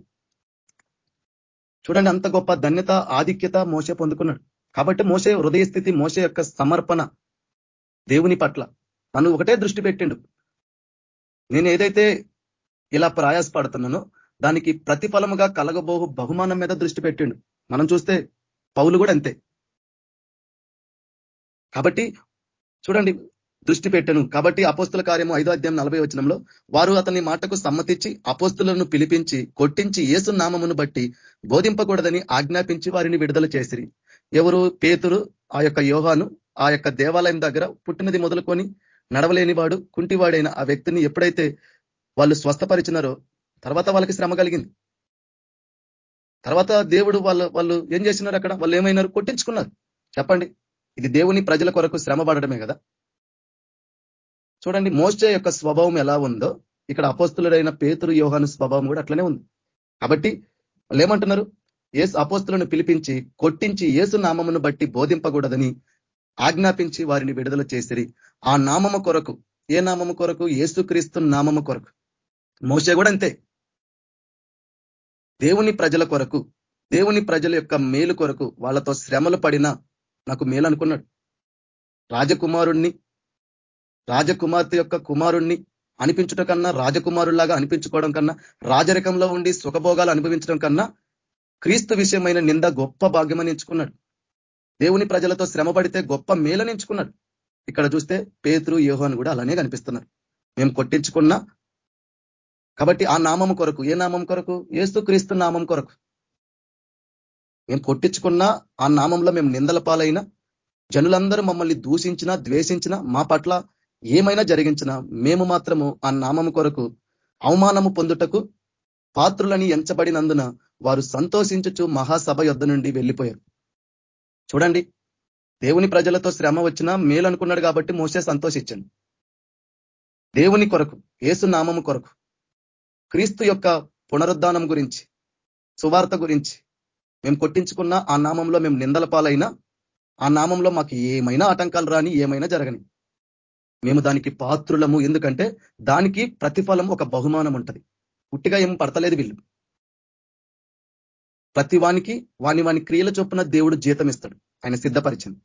చూడండి అంత గొప్ప ధన్యత ఆధిక్యత మోసే పొందుకున్నాడు. కాబట్టి మోసే హృదయ స్థితి మోసే యొక్క సమర్పణ దేవుని పట్ల. తను ఒకటే దృష్టి పెట్టిండు. నేను ఏదైతే ఇలా ప్రయాసపడుతున్నానో దానికి ప్రతిఫలముగా కలగబోహు బహుమానం మీద దృష్టి పెట్టిండు. మనం చూస్తే పౌలు కూడా అంతే. కాబట్టి చూడండి దృష్టి పెట్టను. కాబట్టి అపోస్తుల కార్యము ఐదో అధ్యాయం నలభై వచనంలో వారు అతని మాటకు సమ్మతించి అపోస్తులను పిలిపించి కొట్టించి ఏసు నామమును బట్టి బోధింపకూడదని ఆజ్ఞాపించి వారిని విడుదల చేసిరి. ఎవరు పేతురు ఆ యొక్క యోహాను ఆ యొక్క దేవాలయం దగ్గర పుట్టినది మొదలుకొని నడవలేని వాడు కుంటివాడైన ఆ వ్యక్తిని ఎప్పుడైతే వాళ్ళు స్వస్థపరిచినారో తర్వాత వాళ్ళకి శ్రమ కలిగింది. తర్వాత దేవుడు వాళ్ళు వాళ్ళు ఏం చేసినారు అక్కడ? వాళ్ళు ఏమైనారు? కొట్టించుకున్నారు. చెప్పండి. ఇది దేవుని ప్రజల కొరకు శ్రమ పడడమే కదా? చూడండి మోస్టే యొక్క స్వభావం ఎలా ఉందో ఇక్కడ అపోస్తులుడైన పేతురు యోహాను స్వభావం కూడా అట్లనే ఉంది. కాబట్టి వాళ్ళు ఏమంటున్నారు? ఏసు అపోస్తులను పిలిపించి కొట్టించి ఏసు నామమును బట్టి బోధింపకూడదని ఆజ్ఞాపించి వారిని విడుదల చేసిరి. ఆ నామము కొరకు ఏ నామము కొరకు? ఏసుక్రీస్తు నామము కొరకు. మోసే కూడా అంతే. దేవుని ప్రజల కొరకు దేవుని ప్రజల యొక్క మేలు కొరకు వాళ్ళతో శ్రమలు పడినా నాకు మేలు అనుకున్నాడు రాజకుమారుణ్ణి రాజకుమార్తె యొక్క కుమారుణ్ణి అనిపించడం కన్నా రాజకుమారులాగా అనిపించుకోవడం కన్నా రాజరికంలో ఉండి సుఖభోగాలు అనుభవించడం కన్నా క్రీస్తు విషయమైన నింద గొప్ప భాగ్యమని ఎంచుకున్నాడు. దేవుని ప్రజలతో శ్రమ గొప్ప మేలని ఎంచుకున్నాడు. ఇక్కడ చూస్తే పేతురు యోహాన్ కూడా అలానే కనిపిస్తున్నారు. మేము కొట్టించుకున్నా కాబట్టి ఆ నామం కొరకు ఏ నామం కొరకు? ఏస్తు క్రీస్తు నామం కొరకు. మేము కొట్టించుకున్నా ఆ నామంలో మేము నిందల పాలైనా జనులందరూ మమ్మల్ని దూషించినా ద్వేషించినా మా పట్ల ఏమైనా జరిగించినా మేము మాత్రము ఆ నామము కొరకు అవమానము పొందుటకు పాత్రులని ఎంచబడినందున వారు సంతోషించుచు మహాసభ యొద్ధ నుండి వెళ్ళిపోయారు. చూడండి దేవుని ప్రజలతో శ్రమ వచ్చినా మేలు అనుకున్నాడు కాబట్టి మోసే సంతోషించండి. దేవుని కొరకు ఏసు నామము కొరకు క్రీస్తు యొక్క పునరుద్ధానం గురించి సువార్త గురించి మేము కొట్టించుకున్న ఆ నామంలో మేము నిందల పాలైనా ఆ నామంలో మాకు ఏమైనా ఆటంకాలు రాని ఏమైనా జరగని. మేము దానికి పాత్రులము. ఎందుకంటే దానికి ప్రతిఫలం ఒక బహుమానం ఉంటది. పుట్టిగా ఏం పడతలేదు వీళ్ళు. ప్రతి వానికి వాని వాని క్రియల చొప్పున దేవుడు జీతం ఇస్తాడు ఆయన సిద్ధపరిచింది.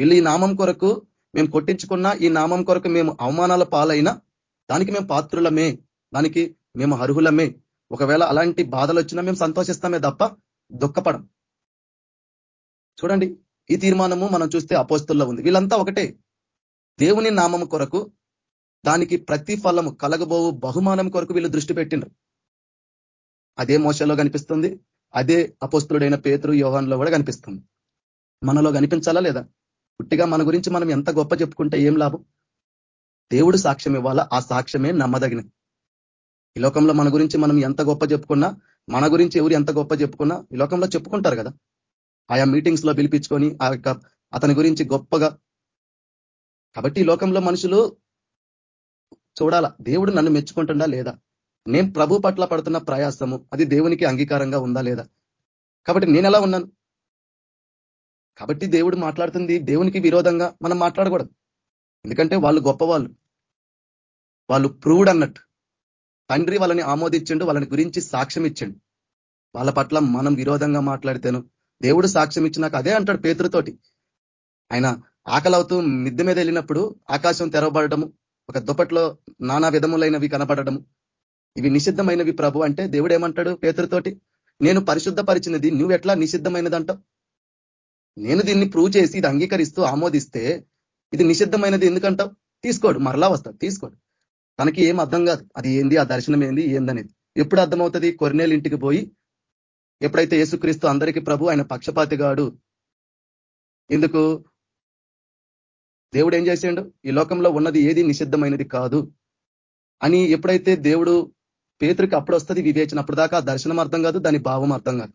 వీళ్ళు ఈ నామం కొరకు మేము కొట్టించుకున్న ఈ నామం కొరకు మేము అవమానాల పాలైనా దానికి మేము పాత్రులమే దానికి మేము అర్హులమే. ఒకవేళ అలాంటి బాధలు వచ్చినా మేము సంతోషిస్తామే తప్ప దుఃఖపడం. చూడండి ఈ తీర్మానము మనం చూస్తే అపోస్తుల్లో ఉంది. వీళ్ళంతా ఒకటే. దేవుని నామం కొరకు దానికి ప్రతిఫలము కలగబోవు బహుమానం కొరకు వీళ్ళు దృష్టి పెట్టిండ్రు. అదే మోసలో కనిపిస్తుంది అదే అపోస్తుడైన పేతురు యోహాన్లో కూడా కనిపిస్తుంది. మనలో కనిపించాలా లేదా? పుట్టిగా మన గురించి మనం ఎంత గొప్ప చెప్పుకుంటే ఏం లాభం? దేవుడు సాక్ష్యం ఇవ్వాలా? ఆ సాక్ష్యమే నమ్మదగినది. ఈ లోకంలో మన గురించి మనం ఎంత గొప్ప చెప్పుకున్నా మన గురించి ఎవరు ఎంత గొప్ప చెప్పుకున్నా ఈ లోకంలో చెప్పుకుంటారు కదా. ఆయా మీటింగ్స్లో పిలిపించుకొని ఆ అతని గురించి గొప్పగా. కాబట్టి ఈ లోకంలో మనుషులు చూడాలా దేవుడు నన్ను మెచ్చుకుంటుండా లేదా? నేను ప్రభు పట్ల పడుతున్న ప్రయాసము అది దేవునికి అంగీకారంగా ఉందా లేదా? కాబట్టి నేను ఎలా ఉన్నాను? కాబట్టి దేవుడు మాట్లాడుతుంది దేవునికి విరోధంగా మనం మాట్లాడకూడదు. ఎందుకంటే వాళ్ళు గొప్పవాళ్ళు. వాళ్ళు ప్రూవ్డ్ అన్నట్టు తండ్రి వాళ్ళని ఆమోదించండు వాళ్ళని గురించి సాక్ష్యం ఇచ్చండు. వాళ్ళ పట్ల మనం విరోధంగా మాట్లాడితేను దేవుడు సాక్ష్యం ఇచ్చినాక అదే అంటాడు పేతురుతోటి. ఆయన ఆకలవుతూ మిద్దె మీద వెళ్ళినప్పుడు ఆకాశం తెరవబడము ఒక దుప్పట్లో నానా విధములైనవి కనబడము ఇవి నిషిద్ధమైనవి ప్రభు అంటే దేవుడు ఏమంటాడు పేతురుతోటి? నేను పరిశుద్ధపరిచినది నువ్వు ఎట్లా నిషిద్ధమైనదంటావు? నేను దీన్ని ప్రూవ్ చేసి ఇది అంగీకరిస్తూ ఆమోదిస్తే ఇది నిషిద్ధమైనది ఎందుకంటావు? తీసుకోడు మరలా వస్తాడు తీసుకోడు. తనకి ఏం అర్థం కాదు. అది ఏంది ఆ దర్శనం ఏంది ఏందనేది. ఎప్పుడు అర్థమవుతుంది? కొరినేలు ఇంటికి పోయి ఎప్పుడైతే యేసుక్రీస్తు అందరికీ ప్రభు ఆయన పక్షపాతిగాడు ఎందుకు? దేవుడు ఏం చేసిండు? ఈ లోకంలో ఉన్నది ఏది నిషిద్ధమైనది కాదు అని ఎప్పుడైతే దేవుడు పేతురికి అప్పుడు వస్తుంది వివేచన అప్పుడు దాకా దర్శనం అర్థం కాదు దాని భావం అర్థం కాదు.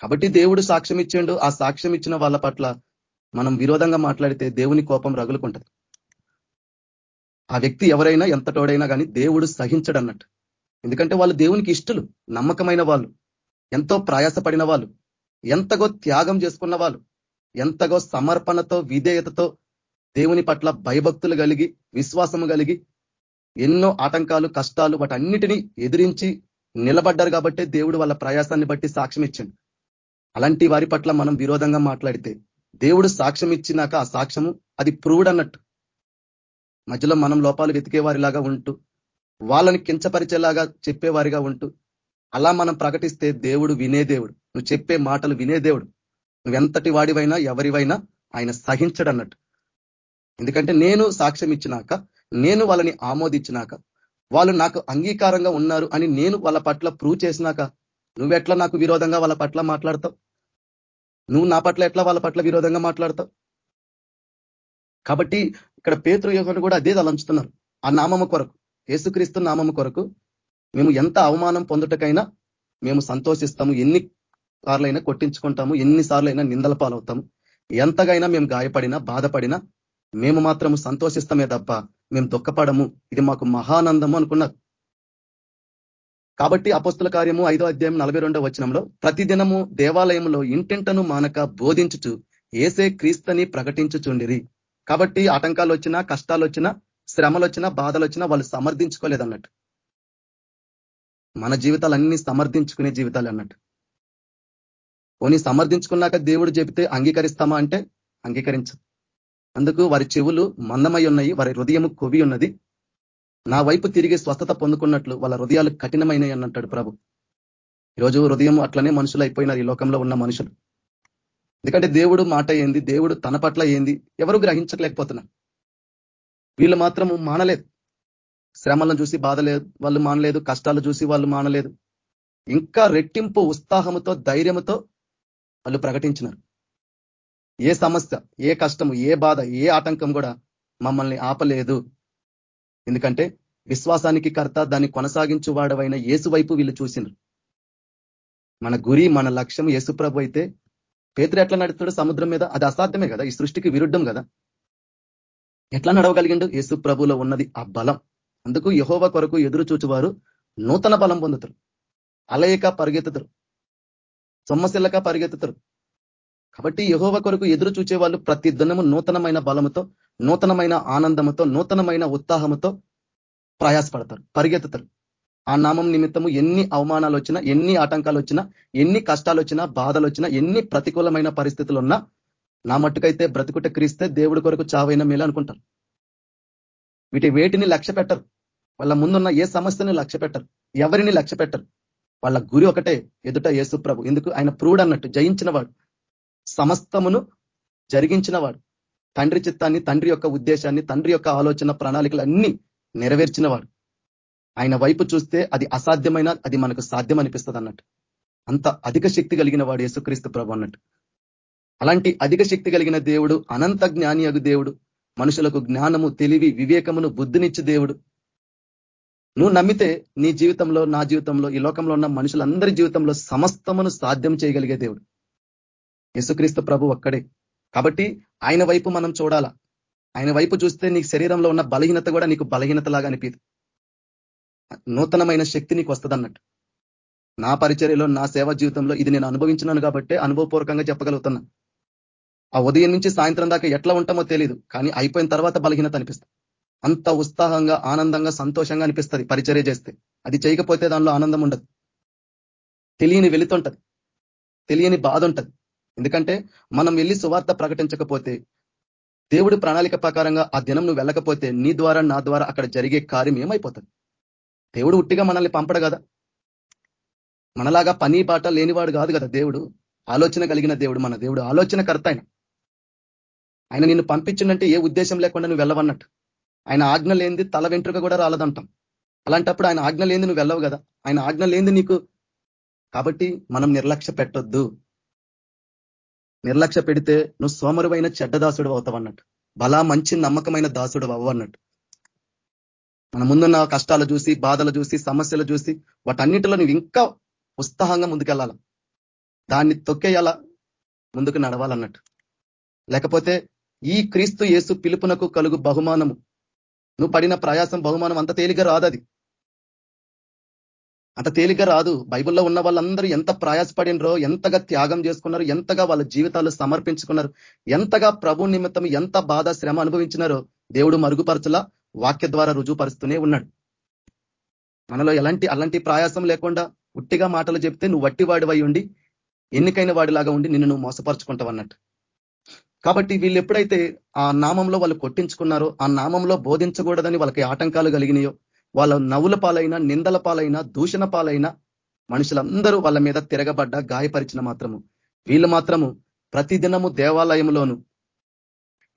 కాబట్టి దేవుడు సాక్ష్యం ఇచ్చిండు. ఆ సాక్ష్యం ఇచ్చిన వాళ్ళ పట్ల మనం విరోధంగా మాట్లాడితే దేవుని కోపం రగులుకుంటది. ఆ వ్యక్తి ఎవరైనా ఎంత తోడైనా కానీ దేవుడు సహించడు అన్నట్టు ఎందుకంటే వాళ్ళు దేవునికి ఇష్టలు నమ్మకమైన వాళ్ళు ఎంతో ప్రయాసపడిన వాళ్ళు ఎంతగో త్యాగం చేసుకున్న వాళ్ళు ఎంతగో సమర్పణతో విధేయతతో దేవుని పట్ల భయభక్తులు కలిగి విశ్వాసము కలిగి ఎన్నో ఆటంకాలు కష్టాలు వాటన్నిటినీ ఎదిరించి నిలబడ్డారు కాబట్టి దేవుడు వాళ్ళ ప్రయాసాన్ని బట్టి సాక్ష్యం ఇచ్చిండు. అలాంటి వారి పట్ల మనం విరోధంగా మాట్లాడితే దేవుడు సాక్ష్యం ఇచ్చినాక ఆ సాక్ష్యము అది ప్రూవ్డ్ అన్నట్టు. మధ్యలో మనం లోపాలు వెతికే వారిలాగా ఉంటూ వాళ్ళని కించపరిచేలాగా చెప్పేవారిగా ఉంటూ అలా మనం ప్రకటిస్తే దేవుడు వినే దేవుడు. నువ్వు చెప్పే మాటలు వినే దేవుడు. నువ్వెంతటి వాడివైనా ఎవరివైనా ఆయన సహించడు అన్నట్టు. ఎందుకంటే నేను సాక్ష్యం ఇచ్చినాక నేను వాళ్ళని ఆమోదించినాక వాళ్ళు నాకు అంగీకారంగా ఉన్నారు అని నేను వాళ్ళ పట్ల ప్రూవ్ చేసినాక నువ్వెట్లా నాకు విరోధంగా వాళ్ళ పట్ల మాట్లాడతావు? నువ్వు నా పట్ల ఎట్లా వాళ్ళ పట్ల విరోధంగా మాట్లాడతావు? కాబట్టి ఇక్కడ పేతృ యోగను కూడా అదే తలంచుతున్నారు. ఆ నామము కొరకు యేసుక్రీస్తు నామము కొరకు మేము ఎంత అవమానం పొందుటకైనా మేము సంతోషిస్తాము. ఎన్ని సార్లైనా కొట్టించుకుంటాము ఎన్నిసార్లైనా నిందల పాలవుతాము. ఎంతగైనా మేము గాయపడినా బాధపడినా మేము మాత్రము సంతోషిస్తామే తప్ప మేము దుఃఖపడము. ఇది మాకు మహానందము అనుకున్నారు. కాబట్టి అపస్తుల కార్యము ఐదో అధ్యాయం నలభై రెండో వచనంలో ప్రతిదినము దేవాలయంలో ఇంటింటను మానక బోధించుచు ఏసే క్రీస్తుని ప్రకటించుచుండిరి. కాబట్టి ఆటంకాలు వచ్చినా కష్టాలు వచ్చినా శ్రమలు వచ్చినా బాధలు వచ్చినా వాళ్ళు సమర్థించుకోలేదన్నట్టు. మన జీవితాలన్నీ సమర్థించుకునే జీవితాలు అన్నట్టు. పోనీ సమర్థించుకున్నాక దేవుడు చెబితే అంగీకరిస్తామా అంటే అంగీకరించదు. అందుకు వారి చెవులు మందమై ఉన్నాయి వారి హృదయం కొవి ఉన్నది. నా వైపు తిరిగి స్వస్థత పొందుకున్నట్లు వాళ్ళ హృదయాలు కఠినమైనవి అన్నట్టాడు ప్రభు. ఈరోజు హృదయం అట్లనే మనుషులు అయిపోయినారు ఈ లోకంలో ఉన్న మనుషులు. ఎందుకంటే దేవుడు మాట ఏంది? దేవుడు తన పట్ల ఏంది? ఎవరు గ్రహించలేకపోతున్నారు. వీళ్ళు మాత్రం మానలేదు. శ్రమలను చూసి బాధలేదు వాళ్ళు మానలేదు. కష్టాలు చూసి వాళ్ళు మానలేదు. ఇంకా రెట్టింపు ఉత్సాహముతో ధైర్యంతో వాళ్ళు ప్రకటించినారు. ఏ సమస్య ఏ కష్టము ఏ బాధ ఏ ఆటంకం కూడా మమ్మల్ని ఆపలేదు. ఎందుకంటే విశ్వాసానికి కర్త దాన్ని కొనసాగించు వాడవైన ఏసు వైపు వీళ్ళు చూసినారు. మన గురి మన లక్ష్యం యేసుప్రభు అయితే పేతురు ఎట్లా నడుస్తాడు సముద్రం మీద అది అసాధ్యమే కదా ఈ సృష్టికి విరుద్ధం కదా. ఎట్లా నడవగలిగిండు? యేసు ప్రభులో ఉన్నది ఆ బలం. అందుకు యహోవ కొరకు ఎదురు చూచువారు నూతన బలం పొందుతారు. అలయక పరిగెత్తుతారు. సొమ్మశిల్లక పరిగెత్తుతారు. కాబట్టి యహోవ కొరకు ఎదురు చూచే వాళ్ళు ప్రతి దినము నూతనమైన బలముతో నూతనమైన ఆనందముతో నూతనమైన ఉత్సాహముతో ప్రయాసపడతారు పరిగెత్తుతారు. ఆ నామం నిమిత్తము ఎన్ని అవమానాలు వచ్చినా ఎన్ని ఆటంకాలు వచ్చినా ఎన్ని కష్టాలు వచ్చినా బాధలు వచ్చినా ఎన్ని ప్రతికూలమైన పరిస్థితులు ఉన్నా నా మట్టుకైతే బ్రతుకుట క్రీస్తే దేవుడి కొరకు చావైన మేలు అనుకుంటారు. వీటి వేటిని లక్ష్య పెట్టరు. వాళ్ళ ముందున్న ఏ సమస్యని లక్ష్య పెట్టరు. ఎవరిని లక్ష్య పెట్టరు. వాళ్ళ గురి ఒకటే ఎదుట యేసు ప్రభు ఎందుకు? ఆయన ప్రూడ్ అన్నట్టు జయించినవాడు. సమస్తమును జరిగించినవాడు. తండ్రి చిత్తాన్ని తండ్రి యొక్క ఉద్దేశాన్ని తండ్రి యొక్క ఆలోచన ప్రణాళికలు అన్ని నెరవేర్చిన వాడు. ఆయన వైపు చూస్తే అది అసాధ్యమైన అది మనకు సాధ్యం అనిపిస్తుంది అన్నట్టు అంత అధిక శక్తి కలిగిన వాడు యేసుక్రీస్తు ప్రభు అన్నట్టు. అలాంటి అధిక శక్తి కలిగిన దేవుడు అనంత జ్ఞాని అగు దేవుడు మనుషులకు జ్ఞానము తెలివి వివేకమును బుద్ధినిచ్చు దేవుడు. నువ్వు నమ్మితే నీ జీవితంలో నా జీవితంలో ఈ లోకంలో ఉన్న మనుషులందరి జీవితంలో సమస్తమును సాధ్యం చేయగలిగే దేవుడు. యేసుక్రీస్తు ప్రభు ఒక్కడే. కాబట్టి ఆయన వైపు మనం చూడాలా? ఆయన వైపు చూస్తే నీ శరీరంలో ఉన్న బలహీనత కూడా నీకు బలహీనత లాగా అనిపిదు. నూతనమైన శక్తి నీకు వస్తుందన్నట్టు. నా పరిచర్యలో నా సేవ జీవితంలో ఇది నేను అనుభవించినాను కాబట్టి అనుభవపూర్వకంగా చెప్పగలుగుతున్నా. ఆ ఉదయం నుంచి సాయంత్రం దాకా ఎట్లా ఉంటామో తెలియదు కానీ అయిపోయిన తర్వాత బలహీనత అనిపిస్తుంది. అంత ఉత్సాహంగా ఆనందంగా సంతోషంగా అనిపిస్తుంది పరిచర్య చేస్తే. అది చేయకపోతే దానిలో ఆనందం ఉండదు. తెలియని వెళుతుంటది తెలియని బాధ ఉంటుంది. ఎందుకంటే మనం వెళ్ళి సువార్త ప్రకటించకపోతే దేవుడు ప్రణాళిక ప్రకారంగా ఆ దినం నువ్వు వెళ్ళకపోతే నీ ద్వారా నా ద్వారా అక్కడ జరిగే కార్యం ఏమైపోతుంది? దేవుడు ఉట్టిగా మనల్ని పంపడు కదా. మనలాగా పని పాట లేనివాడు కాదు కదా దేవుడు. ఆలోచన కలిగిన దేవుడు మన దేవుడు. ఆలోచనకర్త ఆయన. ఆయన నిన్ను పంపించిందంటే ఏ ఉద్దేశం లేకుండా నువ్వు వెళ్ళవన్నట్టు. ఆయన ఆజ్ఞ లేనిది తల వెంట్రుక కూడా రాలదంటాం. అలాంటప్పుడు ఆయన ఆజ్ఞ లేనిది నువ్వు వెళ్ళవు కదా. ఆయన ఆజ్ఞ లేనిది నీకు కాబట్టి మనం నిర్లక్ష్య పెట్టొద్దు. నిర్లక్ష్య పెడితే నువ్వు సోమరువైన చెడ్డదాసుడు అవుతావు అన్నట్టు బలా మంచి నమ్మకమైన దాసుడు అవ్వు అన్నట్టు మన ముందున్న కష్టాలు చూసి బాధలు చూసి సమస్యలు చూసి వాటన్నిటిలో నువ్వు ఇంకా ఉత్సాహంగా ముందుకెళ్ళాల? దాన్ని తొక్కేయాల? ముందుకు నడవాలన్నట్టు. లేకపోతే ఈ క్రీస్తు యేసు పిలుపునకు కలుగు బహుమానము. నువ్వు పడిన ప్రయాసం బహుమానం అంత తేలిగా రాదది. అంత తేలిక రాదు. బైబిల్లో ఉన్న వాళ్ళందరూ ఎంత ప్రయాసపడినరో ఎంతగా త్యాగం చేసుకున్నారు ఎంతగా వాళ్ళ జీవితాలు సమర్పించుకున్నారు ఎంతగా ప్రభు నిమిత్తం ఎంత బాధ శ్రమ అనుభవించినారో దేవుడు మరుగుపరచలా వాక్య ద్వారా రుజువుపరుస్తూనే ఉన్నాడు. మనలో ఎలాంటి అలాంటి ప్రయాసం లేకుండా ఉట్టిగా మాటలు చెప్తే నువ్వు వట్టి వాడివై ఉండి ఎన్నికైన వాడిలాగా ఉండి నిన్ను నువ్వు మోసపరుచుకుంటావు అన్నట్టు. కాబట్టి వీళ్ళు ఎప్పుడైతే ఆ నామంలో వాళ్ళు కొట్టించుకున్నారో ఆ నామంలో బోధించకూడదని వాళ్ళకి ఆటంకాలు కలిగినాయో వాళ్ళ నవ్వుల పాలైనా నిందల పాలైనా దూషణ పాలైనా మనుషులందరూ వాళ్ళ మీద తిరగబడ్డ గాయపరిచిన మాత్రము. వీళ్ళు మాత్రము ప్రతిదినము దేవాలయంలోను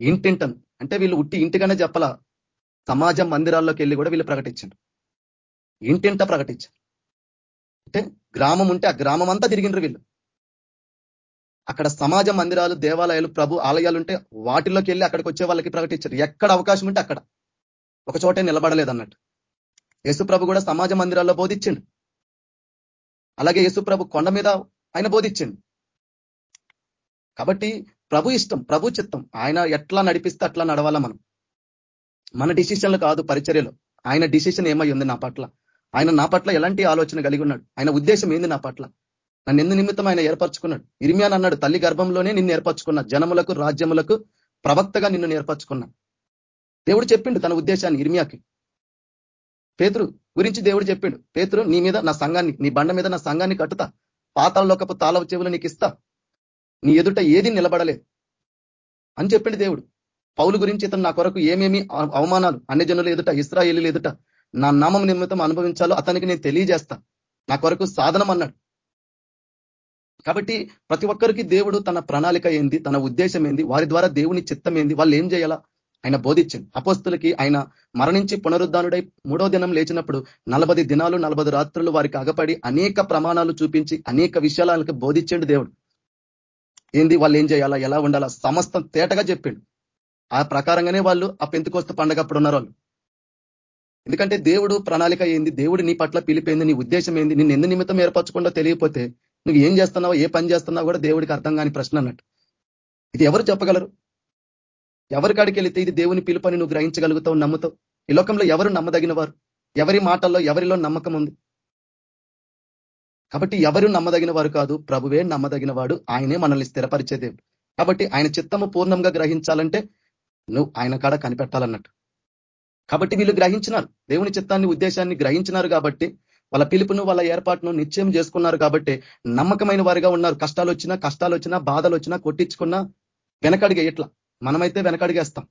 ఇంటింటను అంటే వీళ్ళు ఉట్టి ఇంటిగానే చెప్పాల సమాజం మందిరాల్లోకి వెళ్ళి కూడా వీళ్ళు ప్రకటించారు ఇంటింట ప్రకటించారు అంటే గ్రామం ఉంటే ఆ గ్రామం అంతా తిరిగిండ్రు వీళ్ళు. అక్కడ సమాజ మందిరాలు దేవాలయాలు ప్రభు ఆలయాలు ఉంటే వాటిలోకి వెళ్ళి అక్కడికి వచ్చే వాళ్ళకి ప్రకటించారు. ఎక్కడ అవకాశం ఉంటే అక్కడ. ఒక చోటే నిలబడలేదు అన్నట్టు యేసుప్రభు కూడా సమాజ మందిరాల్లో బోధించిండు అలాగే యేసుప్రభు కొండ మీద ఆయన బోధించిండు కాబట్టి ప్రభు ఇష్టం ప్రభు చిత్తం. ఆయన ఎట్లా నడిపిస్తే అట్లా నడవాలా మనం. మన డిసిషన్లు కాదు పరిచర్యలు. ఆయన డిసిషన్ ఏమై ఉంది నా పట్ల? ఆయన నా పట్ల ఎలాంటి ఆలోచన కలిగి ఉన్నాడు? ఆయన ఉద్దేశం ఏంది నా పట్ల? నన్ను ఎందు నిమిత్తం ఆయన ఏర్పరచుకున్నాడు? ఇర్మియాన్ అన్నాడు తల్లి గర్భంలోనే నిన్ను ఏర్పరచుకున్నా. జనములకు రాజ్యములకు ప్రవక్తగా నిన్ను నేర్పరచుకున్నా. దేవుడు చెప్పిండు తన ఉద్దేశాన్ని ఇర్మియాకి. పేతురు గురించి దేవుడు చెప్పాడు. పేతురు నీ మీద నా సంఘాన్ని నీ బండ మీద నా సంఘాన్ని కట్టుతా. పాతాలలోకపు తాళవ చెవులు నీకు ఇస్తా నీ ఎదుట ఏది నిలబడలేదు అని చెప్పిండు దేవుడు. పౌలు గురించి ఇతను నా కొరకు ఏమేమి అవమానాలు అన్ని జనులు ఎదుట ఇస్రాయేలీలు ఎదుట నా నామం నిమిత్తం అనుభవించాలో అతనికి నేను తెలియజేస్తా. నా కొరకు సాధనం అన్నాడు. కాబట్టి ప్రతి ఒక్కరికి దేవుడు తన ప్రణాళిక ఏంది తన ఉద్దేశం ఏంది వారి ద్వారా దేవుని చిత్తం ఏంది వాళ్ళు ఏం చేయాలా? ఆయన బోధించింది అపోస్తులకి ఆయన మరణించి పునరుద్ధానుడై మూడో దినం లేచినప్పుడు నలభై దినాలు నలభై రాత్రులు వారికి అగపడి అనేక ప్రమాణాలు చూపించి అనేక విషయాలకు బోధించండు దేవుడు. ఏంది? వాళ్ళు ఏం చేయాలా? ఎలా ఉండాలా? సమస్తం తేటగా చెప్పిండు. ఆ ప్రకారంగానే వాళ్ళు ఆ పెంతుకోస్త పండగ అప్పుడు ఉన్నారు వాళ్ళు. ఎందుకంటే దేవుడు ప్రణాళిక ఏంది? దేవుడు నీ పట్ల పిలిపోయింది నీ ఉద్దేశం ఏంది? నిన్ను ఎందు నిమిత్తం ఏర్పరచకుండా తెలియకపోతే నువ్వు ఏం చేస్తున్నావో ఏ పని చేస్తున్నావు కూడా దేవుడికి అర్థం కాని ప్రశ్న అన్నట్టు. ఇది ఎవరు చెప్పగలరు? ఎవరి కాడికి వెళితే ఇది దేవుని పిలుపని నువ్వు గ్రహించగలుగుతావు నమ్ముతావు? ఈ లోకంలో ఎవరు నమ్మదగిన వారు ఎవరి మాటల్లో ఎవరిలో నమ్మకం ఉంది? కాబట్టి ఎవరు నమ్మదగిన వారు కాదు ప్రభువే నమ్మదగిన వాడు ఆయనే మనల్ని స్థిరపరిచే దేవుడు. కాబట్టి ఆయన చిత్తము పూర్ణంగా గ్రహించాలంటే నువ్వు ఆయన కాడ కనిపెట్టాలన్నట్టు. కాబట్టి వీళ్ళు గ్రహించినారు. దేవుని చిత్తాన్ని ఉద్దేశాన్ని గ్రహించినారు కాబట్టి వాళ్ళ పిలుపును వాళ్ళ ఏర్పాటును నిశ్చయం చేసుకున్నారు కాబట్టి నమ్మకమైన వారిగా ఉన్నారు. కష్టాలు వచ్చినా కష్టాలు వచ్చినా బాధలు వచ్చినా కొట్టించుకున్నా వెనకడిగే ఇట్లా మనమైతే వెనకడిగేస్తాం.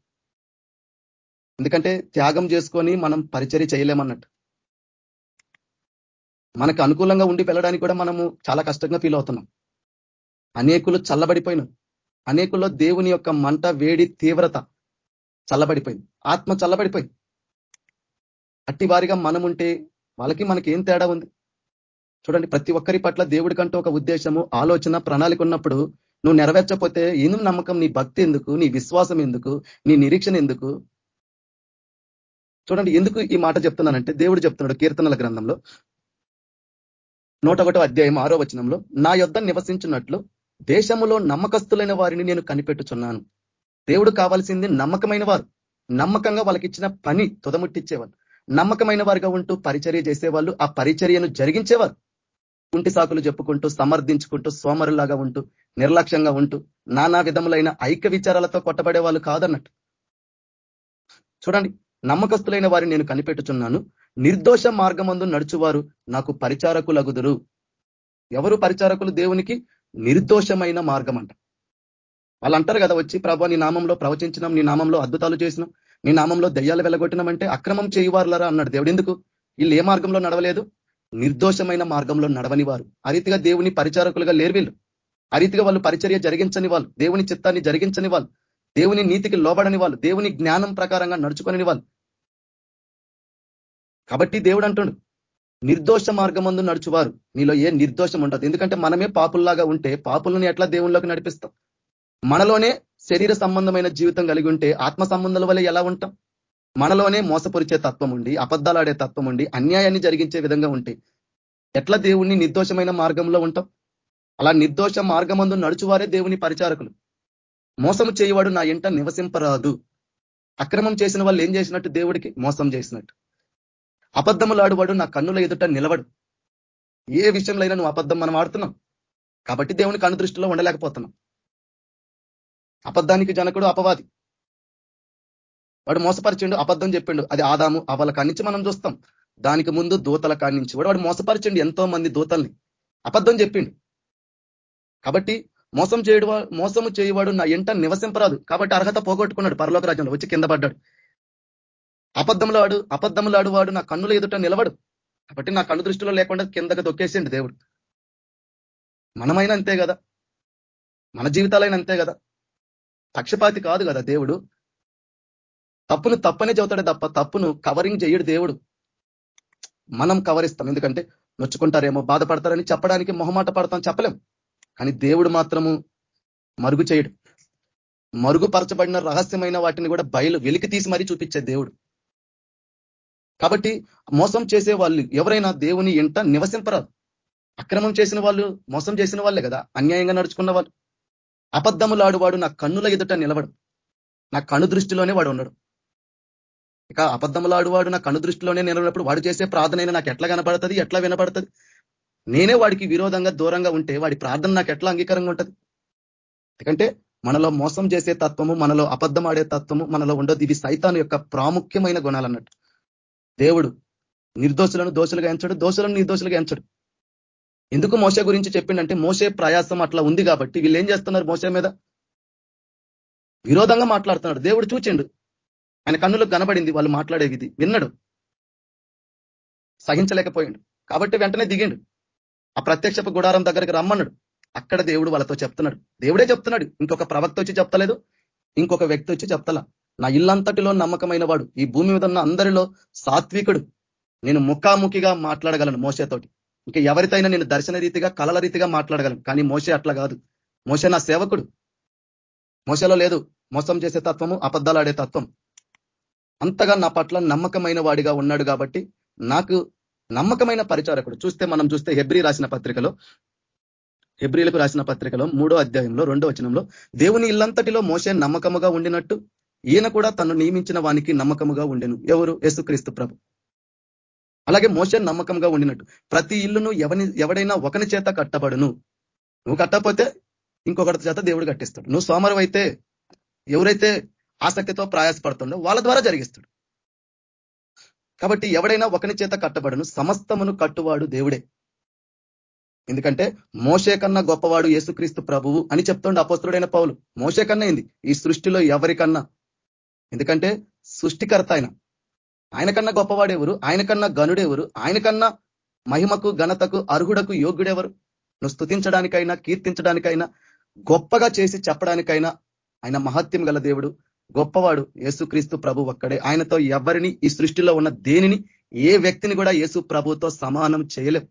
ఎందుకంటే త్యాగం చేసుకొని మనం పరిచర్య చేయలేమన్నట్టు. మనకు అనుకూలంగా ఉండి వెళ్ళడానికి కూడా మనము చాలా కష్టంగా ఫీల్ అవుతున్నాం. అనేకులు చల్లబడిపోయినాం అనేకుల్లో దేవుని యొక్క మంట వేడి తీవ్రత చల్లబడిపోయింది. ఆత్మ చల్లబడిపోయింది. అట్టి వారిగా మనం ఉంటే వాళ్ళకి మనకి ఏం తేడా ఉంది? చూడండి ప్రతి ఒక్కరి పట్ల దేవుడికంటూ ఒక ఉద్దేశము ఆలోచన ప్రణాళిక ఉన్నప్పుడు నువ్వు నెరవేర్చకపోతే ఎందుకు నమ్మకం నీ భక్తి ఎందుకు? నీ విశ్వాసం ఎందుకు? నీ నిరీక్షణ ఎందుకు? చూడండి ఎందుకు ఈ మాట చెప్తున్నానంటే దేవుడు చెప్తున్నాడు కీర్తనల గ్రంథంలో నూట ఒకటో అధ్యాయం ఆరో వచనంలో నా యొద్ధ నివసించినట్లు దేశంలో నమ్మకస్తులైన వారిని నేను కనిపెట్టుచున్నాను. దేవుడు కావాల్సింది నమ్మకమైన వారు. నమ్మకంగా వాళ్ళకి ఇచ్చిన పని తుదముట్టించేవారు నమ్మకమైన వారిగా ఉంటూ పరిచర్య చేసేవాళ్ళు ఆ పరిచర్యను జరిగించేవారు. కుంటి సాకులు చెప్పుకుంటూ సమర్థించుకుంటూ సోమరులాగా ఉంటూ నిర్లక్ష్యంగా ఉంటూ నానా విధములైన ఐక్య విచారాలతో కొట్టబడే వాళ్ళు కాదన్నట్టు. చూడండి నమ్మకస్తులైన వారిని నేను కనిపెట్టుచున్నాను. నిర్దోష మార్గమందు నడుచువారు నాకు పరిచారకులగుదురు. ఎవరు పరిచారకులు దేవునికి? నిర్దోషమైన మార్గం అంట వాళ్ళు అంటారు కదా వచ్చి ప్రభా నీ నామంలో ప్రవచించినాం నీ నామంలో అద్భుతాలు చేసినాం నీ నామంలో దయ్యాలు వెళ్ళగొట్టినామంటే అక్రమం చేయవారులరా? అన్నాడు దేవుడు. ఎందుకు? వీళ్ళు ఏ మార్గంలో నడవలేదు? నిర్దోషమైన మార్గంలో నడవని వారు ఆ రీతిగా దేవుని పరిచారకులుగా లేరు వీళ్ళు. ఆ రీతిగా వాళ్ళు పరిచర్య జరిగించని వాళ్ళు దేవుని చిత్తాన్ని జరిగించని వాళ్ళు దేవుని నీతికి లోబడని వాళ్ళు దేవుని జ్ఞానం ప్రకారంగా నడుచుకొని వాళ్ళు. కాబట్టి దేవుడు అంటుండు నిర్దోష మార్గమందు నడుచువారు నీలో ఏ నిర్దోషం ఉండదు. ఎందుకంటే మనమే పాపుల్లాగా ఉంటే పాపులను ఎట్లా దేవుళ్ళకి నడిపిస్తాం? మనలోనే శరీర సంబంధమైన జీవితం కలిగి ఉంటే ఆత్మ సంబంధాల వల్ల ఎలా ఉంటాం? మనలోనే మోసపరిచే తత్వం ఉండి అబద్ధాలాడే తత్వం ఉండి అన్యాయాన్ని జరిగించే విధంగా ఉంటే ఎట్లా దేవుణ్ణి నిర్దోషమైన మార్గంలో ఉంటాం? అలా నిర్దోష మార్గమందు నడుచువారే దేవుని పరిచారకులు. మోసం చేయవాడు నా ఇంట నివసింపరాదు. అక్రమం చేసిన వాళ్ళు ఏం చేసినట్టు దేవుడికి మోసం చేసినట్టు. అబద్ధములాడువాడు నా కన్నుల ఎదుట నిలవడు ఏ విషయంలో నువ్వు అబద్ధం మనం ఆడుతున్నాం. కాబట్టి దేవుని కనుదృష్టిలో ఉండలేకపోతున్నాం. అబద్ధానికి జనకుడు అపవాది. వాడు మోసపరిచిండు అబద్ధం చెప్పిండు. అది ఆదాము అవల కానించి మనం చూస్తాం. దానికి ముందు దూతల కానించి వాడు వాడు మోసపరిచిండు ఎంతో మంది దూతల్ని. అబద్ధం చెప్పిండు. కాబట్టి మోసం చేయడు మోసము చేయవాడు నా ఎంట నివసింపరాదు. కాబట్టి అర్హత పోగొట్టుకున్నాడు పరలోక రాజ్యంలో వచ్చి కింద పడ్డాడు. అబద్ధంలాడు ఆడు వాడు ఆడువాడు నా కన్నుల ఎదుట నిలవడు కాబట్టి నా కన్ను దృష్టిలో లేకుండా కిందకి దొక్కేసిండు దేవుడు. మనమైనా అంతే కదా? మన జీవితాలైనా అంతే కదా? పక్షపాతి కాదు కదా దేవుడు? తప్పును తప్పనే చెబుతాడే తప్ప తప్పును కవరింగ్ చేయడు దేవుడు. మనం కవరిస్తాం. ఎందుకంటే నొచ్చుకుంటారేమో బాధపడతారని చెప్పడానికి మొహమాట పడతాం చెప్పలేం. కానీ దేవుడు మాత్రము మరుగు చేయడు. మరుగుపరచబడిన రహస్యమైన వాటిని కూడా బయలు వెలికి తీసి మరీ చూపించే దేవుడు. కాబట్టి మోసం చేసే వాళ్ళు ఎవరైనా దేవుని ఇంట నివసింపరాదు. అక్రమం చేసిన వాళ్ళు మోసం చేసిన వాళ్ళే కదా. అన్యాయంగా నడుచుకున్న వాళ్ళు. అబద్ధములాడువాడు నా కన్నుల ఎదుట నిలవడు నా కను దృష్టిలోనే వాడు ఉన్నాడు ఇక అబద్ధములాడువాడు నా కను దృష్టిలోనే నిలబడినప్పుడు వాడు చేసే ప్రార్థన నాకు ఎట్లా కనపడుతుంది? ఎట్లా వినపడుతుంది? నేనే వాడికి విరోధంగా దూరంగా ఉంటే వాడి ప్రార్థన నాకు ఎట్లా అంగీకారంగా ఉంటుంది? ఎందుకంటే మనలో మోసం చేసే తత్వము మనలో అబద్ధం ఆడే తత్వము మనలో ఉండదు. ఇవి సైతాను యొక్క ప్రాముఖ్యమైన గుణాలు అన్నట్టు దేవుడు నిర్దోషులను దోషులుగా ఎంచడు దోషులను నిర్దోషులుగా ఎంచడు. ఎందుకు మోస గురించి చెప్పిండంటే మోసే ప్రయాసం అట్లా ఉంది కాబట్టి వీళ్ళు ఏం చేస్తున్నారు మోసే మీద? విరోధంగా మాట్లాడుతున్నాడు. దేవుడు చూచిండు. ఆయన కన్నులకు కనబడింది వాళ్ళు మాట్లాడేది విన్నాడు. సహించలేకపోయిండు. కాబట్టి వెంటనే దిగిండు. ఆ ప్రత్యక్షపు గుడారం దగ్గరికి రమ్మన్నాడు. అక్కడ దేవుడు వాళ్ళతో చెప్తున్నాడు. దేవుడే చెప్తున్నాడు. ఇంకొక ప్రవక్త వచ్చి చెప్తలేదు. ఇంకొక వ్యక్తి వచ్చి చెప్తలా. నా ఇల్లంతటిలో నమ్మకమైన వాడు. ఈ భూమి మీద ఉన్న అందరిలో సాత్వికుడు. నేను ముఖాముఖిగా మాట్లాడగలను మోసతోటి ఇంకా ఎవరితైనా నేను దర్శన రీతిగా కళల రీతిగా మాట్లాడగలను. కానీ మోసే అట్లా కాదు. మోసే నా సేవకుడు. మోసలో లేదు. మోసం చేసే తత్వము అబద్ధాలాడే తత్వం. అంతగా నా పట్ల నమ్మకమైన వాడిగా ఉన్నాడు కాబట్టి నాకు నమ్మకమైన పరిచారకుడు. చూస్తే మనం చూస్తే హెబ్రి రాసిన పత్రికలో హెబ్రిలకు రాసిన పత్రికలో మూడో అధ్యాయంలో రెండో వచనంలో దేవుని ఇల్లంతటిలో మోసే నమ్మకముగా ఉండినట్టు ఈయన కూడా తను నియమించిన వానికి నమ్మకముగా ఉండెను. ఎవరు? యేసుక్రీస్తు ప్రభు. అలాగే మోసే నమ్మకంగా ఉండినట్టు. ప్రతి ఇల్లును ఎవని ఎవడైనా ఒకని చేత కట్టబడును. నువ్వు కట్టకపోతే ఇంకొకటి చేత దేవుడు కట్టిస్తాడు. నువ్వు సోమరం అయితే ఎవరైతే ఆసక్తితో ప్రయాసపడుతుండో వాళ్ళ ద్వారా జరిగిస్తాడు. కాబట్టి ఎవడైనా ఒకని చేత కట్టబడను సమస్తమును కట్టువాడు దేవుడే. ఎందుకంటే మోసే కన్నా గొప్పవాడు యేసుక్రీస్తు ప్రభువు అని చెప్తుండే అపోస్తుడైన పౌలు. మోసే కన్నా ఏంది? ఈ సృష్టిలో ఎవరికన్నా. ఎందుకంటే సృష్టికర్త ఆయన. ఆయన కన్నా గొప్పవాడెవరు? ఆయన కన్నా గనుడెవరు ఆయన కన్నా మహిమకు ఘనతకు అర్హుడకు యోగ్యుడెవరు? నువ్వు స్థుతించడానికైనా కీర్తించడానికైనా గొప్పగా చేసి చెప్పడానికైనా ఆయన మహత్యం గల దేవుడు. గొప్పవాడు యేసుక్రీస్తు ప్రభు ఒక్కడే. ఆయనతో ఎవరిని ఈ సృష్టిలో ఉన్న దేనిని ఏ వ్యక్తిని కూడా యేసు ప్రభుతో సమానం చేయలేం.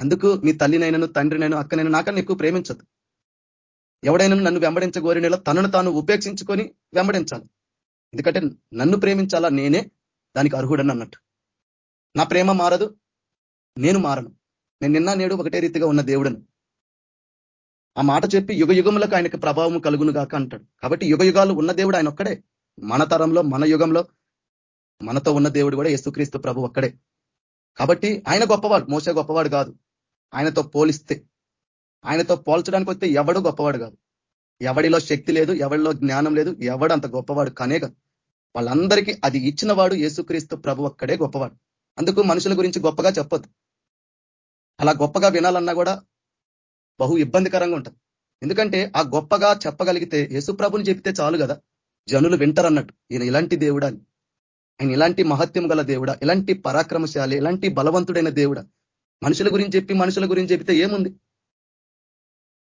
అందుకు మీ తల్లినైనను తండ్రినైనా అక్కనైనా నాకన్నా ఎక్కువ ప్రేమించదు. ఎవడైనా నన్ను వెంబడించగోరినలో తనను తాను ఉపేక్షించుకొని వెంబడించాలి. ఎందుకంటే నన్ను ప్రేమించాలా నేనే దానికి అర్హుడని అన్నట్టు. నా ప్రేమ మారదు నేను మారను. నేను నిన్న నేడు ఒకటే రీతిగా ఉన్న దేవుడను. ఆ మాట చెప్పి యుగ యుగములకు ఆయనకు ప్రభావం కలుగును గాక అంటాడు. కాబట్టి యుగ యుగాలు ఉన్న దేవుడు ఆయన ఒక్కడే. మన తరంలో మన యుగంలో మనతో ఉన్న దేవుడు కూడా యేసుక్రీస్తు ప్రభు ఒక్కడే. కాబట్టి ఆయన గొప్పవాడు మోసే గొప్పవాడు కాదు. ఆయనతో పోలిస్తే ఆయనతో పోల్చడానికి వస్తే ఎవడు గొప్పవాడు కాదు. ఎవడిలో శక్తి లేదు ఎవడిలో జ్ఞానం లేదు ఎవడు అంత గొప్పవాడు కనే వాళ్ళందరికీ అది ఇచ్చిన వాడు యేసుక్రీస్తు ప్రభు ఒక్కడే గొప్పవాడు. అందుకు మనుషుల గురించి గొప్పగా చెప్పొద్దు. అలా గొప్పగా వినాలన్నా కూడా బహు ఇబ్బందికరంగా ఉంటుంది. ఎందుకంటే ఆ గొప్పగా చెప్పగలిగితే యేసుప్రభుని చెప్తే చాలు కదా జనులు వింటారన్నట్టు. ఈయన ఇలాంటి దేవుడా ఆయన ఇలాంటి మహత్యం గల దేవుడా. ఇలాంటి పరాక్రమశాలి ఇలాంటి బలవంతుడైన దేవుడా. మనుషుల గురించి చెప్పి మనుషుల గురించి చెప్తే ఏముంది?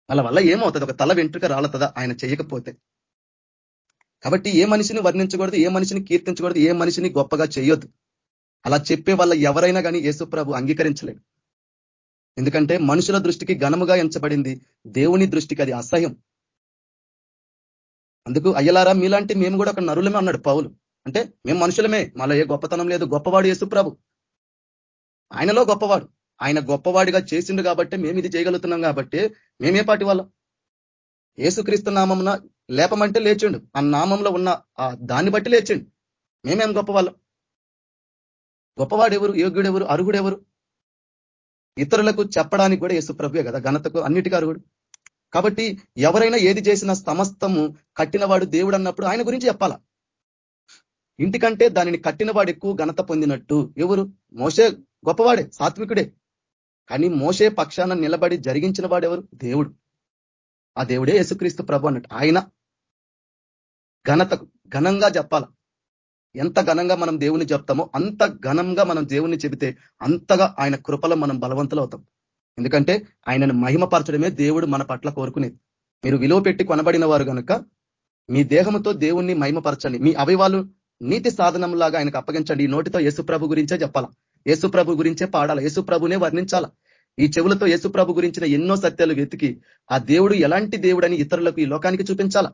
వాళ్ళ వల్ల ఏమవుతుంది? ఒక తల వెంట్రుక రాలతదా? ఆయన చేయకపోతే. కాబట్టి ఏ మనిషిని వర్ణించకూడదు ఏ మనిషిని కీర్తించకూడదు ఏ మనిషిని గొప్పగా చేయొద్దు. అలా చెప్పే వాళ్ళ ఎవరైనా కానీ యేసుప్రభు అంగీకరించలేడు. ఎందుకంటే మనుషుల దృష్టికి ఘనముగా ఎంచబడింది దేవుని దృష్టికి అది అసహ్యం. అందుకు అయ్యలారా మీలాంటి మేము కూడా ఒక నరులమే అన్నాడు పౌలు. అంటే మేము మనుషులమే మళ్ళీ ఏ గొప్పతనం లేదు. గొప్పవాడు యేసుప్రభు. ఆయనలో గొప్పవాడు. ఆయన గొప్పవాడిగా చేసిండు కాబట్టి మేము ఇది చేయగలుగుతున్నాం కాబట్టి మేమే పాటి వాళ్ళం ఏసుక్రీస్తు నామమున లేపమంటే లేచిండు. ఆ నామంలో ఉన్న ఆ దాన్ని బట్టి లేచిండు. మేమేం గొప్పవాళ్ళం? గొప్పవాడెవరు? యోగ్యుడెవరు? అరుగుడెవరు ఇతరులకు చెప్పడానికి కూడా యేసుప్రభుయే కదా ఘనతకు అన్నిటికారు కూడా. కాబట్టి ఎవరైనా ఏది చేసిన సమస్తము కట్టినవాడు దేవుడు అన్నప్పుడు ఆయన గురించి చెప్పాలా? ఇంటికంటే దానిని కట్టినవాడు ఎక్కువ ఘనత పొందినట్టు ఎవరు? మోసే గొప్పవాడే సాత్వికుడే. కానీ మోసే పక్షాన నిలబడి జరిగించిన వాడెవరు దేవుడు. ఆ దేవుడే యేసుక్రీస్తు ప్రభు అన్నట్టు ఆయన ఘనత ఘనంగా చెప్పాల? ఎంత ఘనంగా మనం దేవుని చెప్తామో అంత ఘనంగా మనం దేవుని చెబితే అంతగా ఆయన కృపలో మనం బలవంతులు అవుతాం. ఎందుకంటే ఆయనను మహిమపరచడమే దేవుడు మన పట్ల కోరుకునేది. మీరు విలువ పెట్టి కొనబడిన వారు కనుక మీ దేహంతో దేవుణ్ణి మహిమపరచండి. మీ అవయవాలు నీతి సాధనంలాగా ఆయనకు అప్పగించండి. ఈ నోటితో యేసుప్రభు గురించే చెప్పాలా? యేసుప్రభు గురించే పాడాలా? యేసుప్రభునే వర్ణించాలా? ఈ చెవులతో యేసుప్రభు గురించిన ఎన్నో సత్యాలు వెతికి ఆ దేవుడు ఎలాంటి దేవుడని ఇతరులకు ఈ లోకానికి చూపించాలా?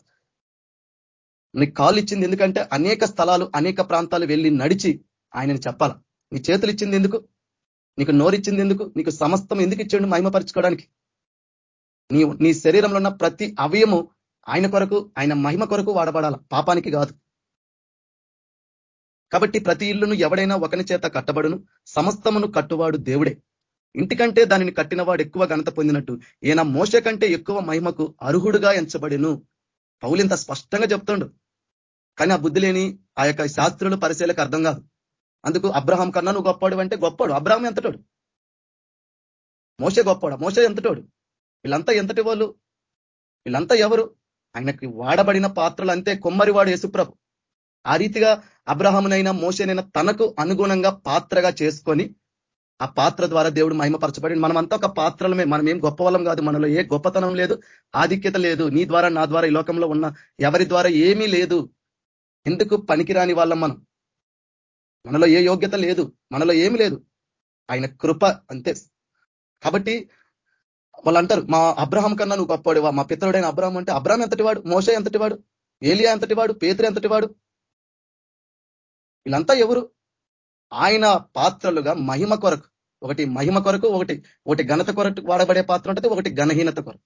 నీకు కాలు ఇచ్చింది ఎందుకంటే అనేక స్థలాలు అనేక ప్రాంతాలు వెళ్ళి నడిచి ఆయనని చెప్పాల? నీ చేతులు ఇచ్చింది ఎందుకు? నీకు నోరిచ్చింది ఎందుకు? నీకు సమస్తం ఎందుకు ఇచ్చాడు మహిమపరచుకోవడానికి? నీ నీ శరీరంలో ఉన్న ప్రతి అవయము ఆయన కొరకు ఆయన మహిమ కొరకు వాడబడాల? పాపానికి కాదు. కాబట్టి ప్రతి ఇల్లును ఎవడైనా ఒకని చేత కట్టబడును. సమస్తమును కట్టువాడు దేవుడే. ఇంటికంటే దానిని కట్టినవాడు ఎక్కువ ఘనత పొందినట్టు. ఈయన మోస కంటే ఎక్కువ మహిమకు అర్హుడుగా ఎంచబడిను. పౌలింత స్పష్టంగా చెప్తుండు. కానీ ఆ బుద్ధి లేని ఆ యొక్క శాస్త్రులు పరిశీలకు అర్థం కాదు. అందుకు అబ్రహాం కన్నా నువ్వు గొప్పవాడు అంటే గొప్పవాడు. అబ్రహాం ఎంతటోడు? మోసే గొప్పవాడు? మోసే ఎంతటోడు? వీళ్ళంతా ఎంతటి వాళ్ళు? వీళ్ళంతా ఎవరు? ఆయనకి వాడబడిన పాత్రలు అంతే కొమ్మరివాడు యేసుప్రభు. ఆ రీతిగా అబ్రహమునైనా మోసేనైనా తనకు అనుగుణంగా పాత్రగా చేసుకొని ఆ పాత్ర ద్వారా దేవుడు మహిమపరచబడి మనమంతా ఒక పాత్రలమే. మనం ఏం గొప్ప వాళ్ళం కాదు. మనలో ఏ గొప్పతనం లేదు ఆధిక్యత లేదు. నీ ద్వారా నా ద్వారా ఈ లోకంలో ఉన్న ఎవరి ద్వారా ఏమీ లేదు. ఎందుకు పనికిరాని వాళ్ళం మనం? మనలో ఏ యోగ్యత లేదు మనలో ఏమి లేదు. ఆయన కృప అంతే. కాబట్టి వాళ్ళు అంటారు మా అబ్రహం కన్నా నువ్వు గొప్పవాడు మా పితరుడైన అబ్రహం అంటే అబ్రహం ఎంతటి వాడు మోస ఎంతటి వాడు ఏలియా ఎంతటి వాడు పేతురు ఎంతటి వాడు వీళ్ళంతా ఎవరు? ఆయన పాత్రలుగా మహిమ కొరకు. ఒకటి మహిమ కొరకు ఒకటి ఒకటి ఘనత కొరకు వాడబడే పాత్ర ఉంటుంది ఒకటి ఘనహీనత కొరకు.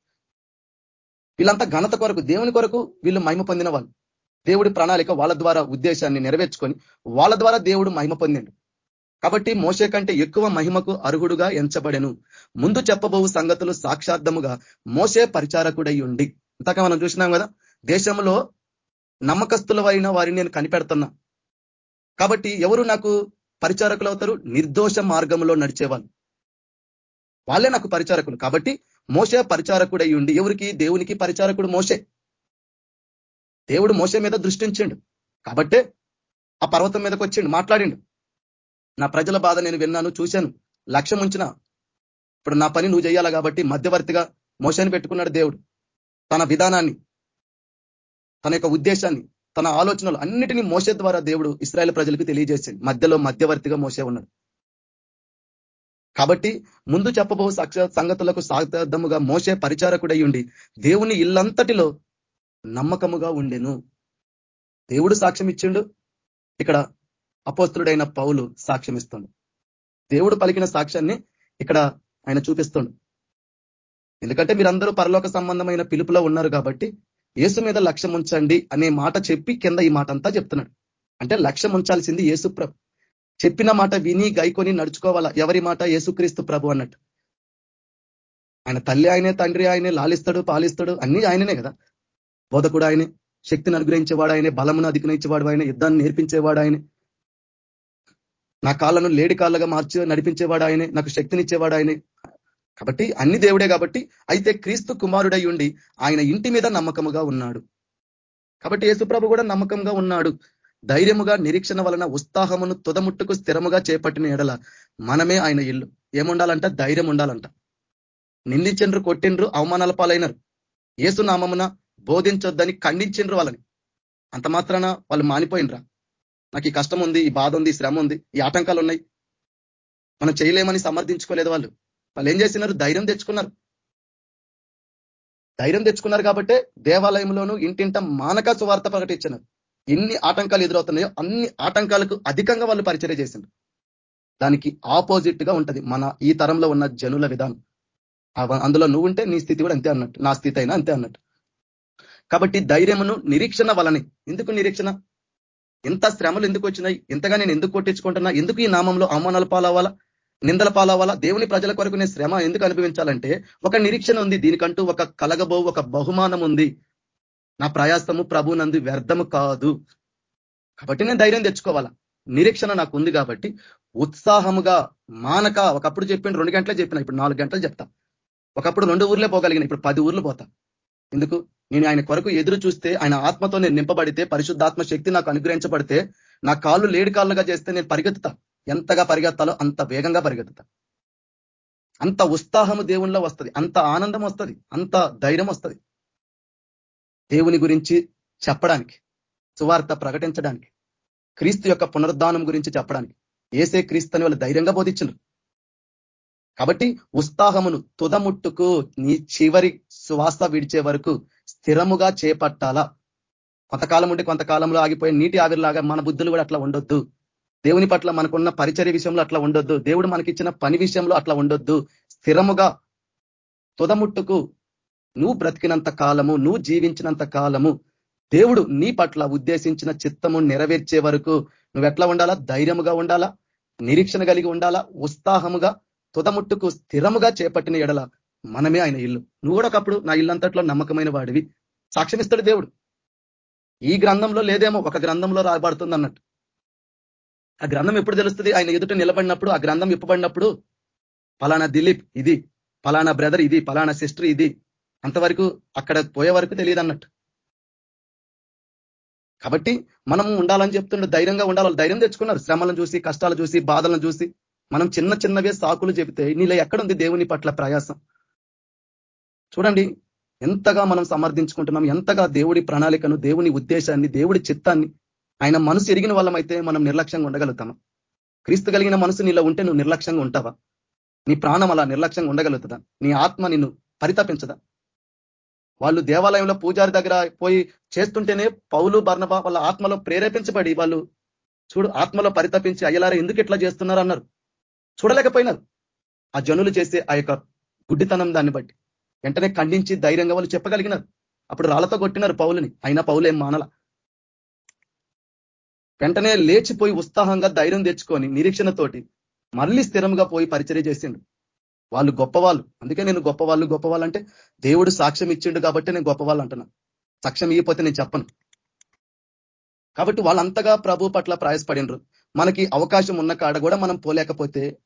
వీళ్ళంతా ఘనత కొరకు దేవుని కొరకు వీళ్ళు మహిమ పొందిన వాళ్ళు. దేవుడి ప్రణాళిక వాళ్ళ ద్వారా ఉద్దేశాన్ని నెరవేర్చుకొని వాళ్ళ ద్వారా దేవుడు మహిమ పొందిండు. కాబట్టి మోసే కంటే ఎక్కువ మహిమకు అర్హుడుగా ఎంచబడెను. ముందు చెప్పబోవు సంగతులు సాక్షార్థముగా మోసే పరిచారకుడై ఉండి. ఇంతక మనం చూసినాం కదా దేశంలో నమ్మకస్తులైన వారిని నేను కనిపెడుతున్నా. కాబట్టి ఎవరు నాకు పరిచారకులు అవుతారు? నిర్దోష మార్గంలో నడిచేవాళ్ళు. వాళ్ళే నాకు పరిచారకులు. కాబట్టి మోసే పరిచారకుడై ఉండి ఎవరికి? దేవునికి పరిచారకుడు మోసే దేవుడు మోసే మీద దృష్టించిండు. కాబట్టే ఆ పర్వతం మీదకి వచ్చిండు మాట్లాడిండు. నా ప్రజల బాధ నేను విన్నాను చూశాను. లక్ష్యం ఉంచిన ఇప్పుడు నా పని నువ్వు చేయాలా కాబట్టి మధ్యవర్తిగా మోసాన్ని పెట్టుకున్నాడు దేవుడు. తన విధానాన్ని తన యొక్క ఉద్దేశాన్ని తన ఆలోచనలు అన్నిటినీ మోసే ద్వారా దేవుడు ఇస్రాయల్ ప్రజలకు తెలియజేసింది మధ్యలో మధ్యవర్తిగా మోసే ఉన్నాడు. కాబట్టి ముందు చెప్పబో సంగతులకు సార్థముగా మోసే పరిచారకుడై ఉండి దేవుని ఇల్లంతటిలో నమ్మకముగా ఉండెను. దేవుడు సాక్ష్యం ఇచ్చిండు. ఇక్కడ అపోస్తుడైన పౌలు సాక్ష్యం ఇస్తుండు. దేవుడు పలికిన సాక్ష్యాన్ని ఇక్కడ ఆయన చూపిస్తుండు. ఎందుకంటే మీరందరూ పరలోక సంబంధమైన పిలుపులో ఉన్నారు కాబట్టి యేసు మీద లక్ష్యం ఉంచండి అనే మాట చెప్పి కింద ఈ మాట అంతా చెప్తున్నాడు. అంటే లక్ష్యం ఉంచాల్సింది యేసు ప్రభు చెప్పిన మాట విని గైకొని నడుచుకోవాలా? ఎవరి మాట? ఏసుక్రీస్తు ప్రభు అన్నట్టు. ఆయన తల్లి ఆయనే తండ్రి ఆయనే లాలిస్తాడు పాలిస్తాడు అన్ని ఆయననే కదా. బోధకుడు ఆయనే శక్తిని అనుగ్రహించేవాడు ఆయనే బలమును అధిగణించేవాడు ఆయన యుద్ధాన్ని నేర్పించేవాడు ఆయనే నా కాళ్ళను లేడి కాళ్ళగా మార్చి నడిపించేవాడు ఆయనే నాకు శక్తినిచ్చేవాడు ఆయనే కాబట్టి అన్ని దేవుడే కాబట్టి అయితే క్రీస్తు కుమారుడై ఉండి ఆయన ఇంటి మీద నమ్మకముగా ఉన్నాడు. కాబట్టి యేసుప్రభు కూడా నమ్మకంగా ఉన్నాడు. ధైర్యముగా నిరీక్షణ వలన ఉత్సాహమును తుదముట్టుకు స్థిరముగా చేపట్టిన ఎడల మనమే ఆయన ఇల్లు. ఏముండాలంట? ధైర్యం ఉండాలంట నిందించండ్రు కొట్టిండ్రు అవమానాల పాలైనరు. ఏసునామమున బోధించొద్దని ఖండించిండ్రు వాళ్ళని. అంత మాత్రాన వాళ్ళు మానిపోయినరా నాకు ఈ కష్టం ఉంది ఈ బాధ ఉంది ఈ శ్రమ ఉంది ఈ ఆటంకాలు ఉన్నాయి. మనం చేయలేమని సమర్థించుకోలేదు వాళ్ళు. వాళ్ళు ఏం చేసినారు? ధైర్యం తెచ్చుకున్నారు. ధైర్యం తెచ్చుకున్నారు కాబట్టే దేవాలయంలోనూ ఇంటింట మానక సువార్త ప్రకటించినారు. ఎన్ని ఆటంకాలు ఎదురవుతున్నాయో అన్ని ఆటంకాలకు అధికంగా వాళ్ళు పరిచయం చేసిండ్రు. దానికి ఆపోజిట్గా ఉంటది మన ఈ తరంలో ఉన్న జనుల విధానం. అందులో నువ్వు ఉంటే నీ స్థితి కూడా అంతే అన్నట్టు నా స్థితి అయినా అంతే అన్నట్టు. కాబట్టి ధైర్యమును నిరీక్షణ వలనే. ఎందుకు నిరీక్షణ? ఎంత శ్రమలు ఎందుకు వచ్చినాయి? ఎంతగా నేను ఎందుకు కొట్టించుకుంటున్నా? ఎందుకు ఈ నామంలో అవమానాలు పాలవ్వాలా? నిందల పాలవ్వాలా? దేవుని ప్రజల కొరకు నేను శ్రమ ఎందుకు అనుభవించాలంటే ఒక నిరీక్షణ ఉంది దీనికంటూ ఒక కలగబో ఒక బహుమానం ఉంది. నా ప్రయాసము ప్రభు నందు వ్యర్థము కాదు. కాబట్టి నేను ధైర్యం తెచ్చుకోవాలా? నిరీక్షణ నాకు ఉంది కాబట్టి ఉత్సాహముగా మానక ఒకప్పుడు చెప్పిన రెండు గంటలే చెప్పిన ఇప్పుడు నాలుగు గంటలు చెప్తా. ఒకప్పుడు రెండు ఊర్లే పోగలిగిన ఇప్పుడు పది ఊర్లు పోతా. ఎందుకు? నేను ఆయన కొరకు ఎదురు చూస్తే ఆయన ఆత్మతో నేను నింపబడితే పరిశుద్ధాత్మ శక్తి నాకు అనుగ్రహించబడితే నా కాళ్ళు లేడి కాళ్ళుగా చేస్తే నేను పరిగెత్తుతా. ఎంతగా పరిగెత్తాలో అంత వేగంగా పరిగెత్తుతా. అంత ఉత్సాహము దేవుణ్ణిలో వస్తుంది. అంత ఆనందం వస్తుంది. అంత ధైర్యం వస్తుంది. దేవుని గురించి చెప్పడానికి సువార్త ప్రకటించడానికి క్రీస్తు యొక్క పునరుద్ధానం గురించి చెప్పడానికి ఏసే క్రీస్తు అని వాళ్ళు ధైర్యంగా బోధించరు కాబట్టి ఉత్సాహమును తుదముట్టుకు నీ చివరి శ్వాస విడిచే వరకు స్థిరముగా చేపట్టాలా? కొంతకాలం ఉంటే కొంతకాలంలో ఆగిపోయే నీటి ఆవిరిలాగా మన బుద్ధులు కూడా అట్లా ఉండొద్దు. దేవుని పట్ల మనకున్న పరిచర్య విషయంలో అట్లా ఉండొద్దు. దేవుడు మనకిచ్చిన పని విషయంలో అట్లా ఉండొద్దు. స్థిరముగా తుదముట్టుకు నువ్వు బ్రతికినంత కాలము నువ్వు జీవించినంత కాలము దేవుడు నీ పట్ల ఉద్దేశించిన చిత్తము నెరవేర్చే వరకు నువ్వు ఎట్లా ఉండాలా? ధైర్యముగా ఉండాలా? నిరీక్షణ కలిగి ఉండాలా? ఉత్సాహముగా తుదముట్టుకు స్థిరముగా చేపట్టిన ఎడల మనమే ఆయన ఇల్లు. నువ్వు కూడా ఒకప్పుడు నా ఇల్లంతట్లో నమ్మకమైన వాడివి. సాక్ష్యమిస్తాడు దేవుడు. ఈ గ్రంథంలో లేదేమో ఒక గ్రంథంలో రాబడుతుంది అన్నట్టు ఆ గ్రంథం ఎప్పుడు తెలుస్తుంది? ఆయన ఎదుట నిలబడినప్పుడు ఆ గ్రంథం ఇప్పబడినప్పుడు పలానా దిలీప్ ఇది పలానా బ్రదర్ ఇది పలానా సిస్టర్ ఇది. అంతవరకు అక్కడ పోయే వరకు తెలియదు అన్నట్టు కాబట్టి మనం ఉండాలని చెప్తుండే ధైర్యంగా ఉండాలి. ధైర్యం తెచ్చుకున్నారు. శ్రమలను చూసి కష్టాలు చూసి బాధలను చూసి. మనం చిన్న చిన్నవే సాకులు చెబితే నీలో ఎక్కడుంది దేవుని పట్ల ప్రయాసం? చూడండి ఎంతగా మనం సమర్థించుకుంటున్నాం ఎంతగా దేవుడి ప్రణాళికను దేవుని ఉద్దేశాన్ని దేవుడి చిత్తాన్ని ఆయన మనసు ఎరిగిన వాళ్ళమైతే మనం నిర్లక్ష్యంగా ఉండగలుగుతామా క్రీస్తు కలిగిన మనసు నీలో ఉంటే నువ్వు నిర్లక్ష్యంగా ఉంటావా? నీ ప్రాణం అలా నిర్లక్ష్యంగా ఉండగలుగుతుందా? నీ ఆత్మ నిన్ను పరితపించదా? వాళ్ళు దేవాలయంలో పూజారి దగ్గర పోయి చేస్తుంటేనే పౌలు బర్ణబా వాళ్ళ ఆత్మలో ప్రేరేపించబడి వాళ్ళు చూడు ఆత్మలో పరితపించి అయ్యలారా ఎందుకు ఇట్లా చేస్తున్నారు? అన్నారు. చూడలేకపోయినారు. ఆ జనులు చేసే ఆ యొక్క గుడ్డితనం దాన్ని బట్టి. వెంటనే ఖండించి ధైర్యంగా వాళ్ళు చెప్పగలిగినారు. అప్పుడు రాళ్ళతో కొట్టినారు పౌలని. అయినా పౌలు ఏం మానల. వెంటనే లేచిపోయి ఉత్సాహంగా ధైర్యం తెచ్చుకొని నిరీక్షణతోటి మళ్ళీ స్థిరంగా పోయి పరిచర్య చేసిండు. వాళ్ళు గొప్పవాళ్ళు. అందుకే నేను గొప్పవాళ్ళు గొప్పవాళ్ళు అంటే దేవుడు సాక్ష్యం ఇచ్చిండు కాబట్టి నేను గొప్పవాళ్ళు అంటున్నా. సాక్ష్యం ఇయ్యపోతే నేను చెప్పను. కాబట్టి వాళ్ళంతగా ప్రభు పట్ల ప్రయాసపడినరు మనకి అవకాశం ఉన్న కాడ కూడా మనం పోలేకపోతే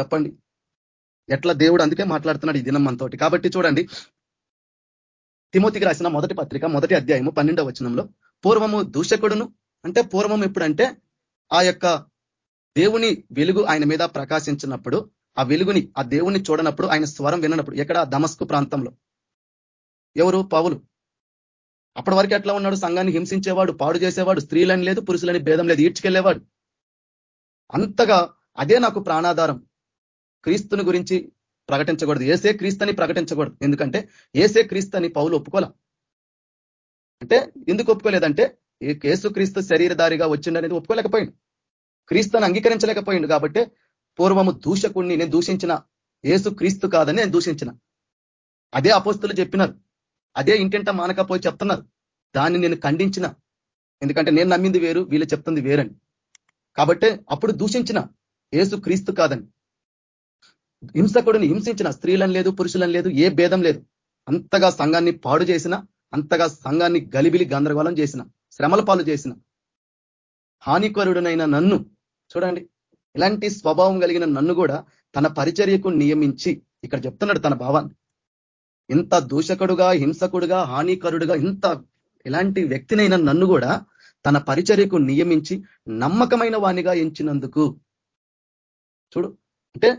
చెప్పండి. ఎట్లా దేవుడు అందుకే మాట్లాడుతున్నాడు ఈ దినం మనతోటి. కాబట్టి చూడండి తిమోతికి రాసిన మొదటి పత్రిక మొదటి అధ్యాయము పన్నెండవ వచనంలో పూర్వము దూషకుడును అంటే పూర్వం ఎప్పుడంటే ఆ యొక్క దేవుని వెలుగు ఆయన మీద ప్రకాశించినప్పుడు ఆ వెలుగుని ఆ దేవుని చూడనప్పుడు ఆయన స్వరం విననప్పుడు ఎక్కడ? దమస్కు ప్రాంతంలో. ఎవరు? పౌలు. అప్పటి వరకు ఎట్లా ఉన్నాడు? సంఘాన్ని హింసించేవాడు పాడు చేసేవాడు స్త్రీలని లేదు పురుషులని భేదం లేదు ఈడ్చుకెళ్ళేవాడు. అంతగా అదే నాకు ప్రాణాధారం. క్రీస్తుని గురించి ప్రకటించకూడదు. ఏసే క్రీస్తుని ప్రకటించకూడదు. ఎందుకంటే ఏసే క్రీస్తుని పౌలు ఒప్పుకోలే. అంటే ఎందుకు ఒప్పుకోలేదంటే కేసు క్రీస్తు శరీరధారిగా వచ్చిండనేది ఒప్పుకోలేకపోయింది క్రీస్తుని అంగీకరించలేకపోయింది కాబట్టి పూర్వము దూషకుణ్ణి నేను దూషించిన ఏసు క్రీస్తు కాదని నేను దూషించిన. అదే అపోస్తులు చెప్పినారు. అదే ఇంటింట మానకపోయి చెప్తున్నారు. దాన్ని నేను ఖండించిన. ఎందుకంటే నేను నమ్మింది వేరు వీళ్ళు చెప్తుంది వేరని కాబట్టి అప్పుడు దూషించిన ఏసు క్రీస్తు కాదని. హింసకుడిని హింసించిన స్త్రీలను లేదు పురుషులను లేదు ఏ భేదం లేదు. అంతగా సంఘాన్ని పాడు చేసిన అంతగా సంఘాన్ని గలిబిలి గందరగోళం చేసిన శ్రమల పాలు చేసిన హానికరుడునైన నన్ను చూడండి ఇలాంటి స్వభావం కలిగిన నన్ను కూడా తన పరిచర్యకు నియమించి ఇక్కడ చెప్తున్నాడు తన భావాన్ని. ఇంత దూషకుడుగా హింసకుడుగా హానికరుడుగా ఇంత ఇలాంటి వ్యక్తినైనా నన్ను కూడా తన పరిచర్యకు నియమించి నమ్మకమైన వాణిగా ఎంచినందుకు. చూడు అంటే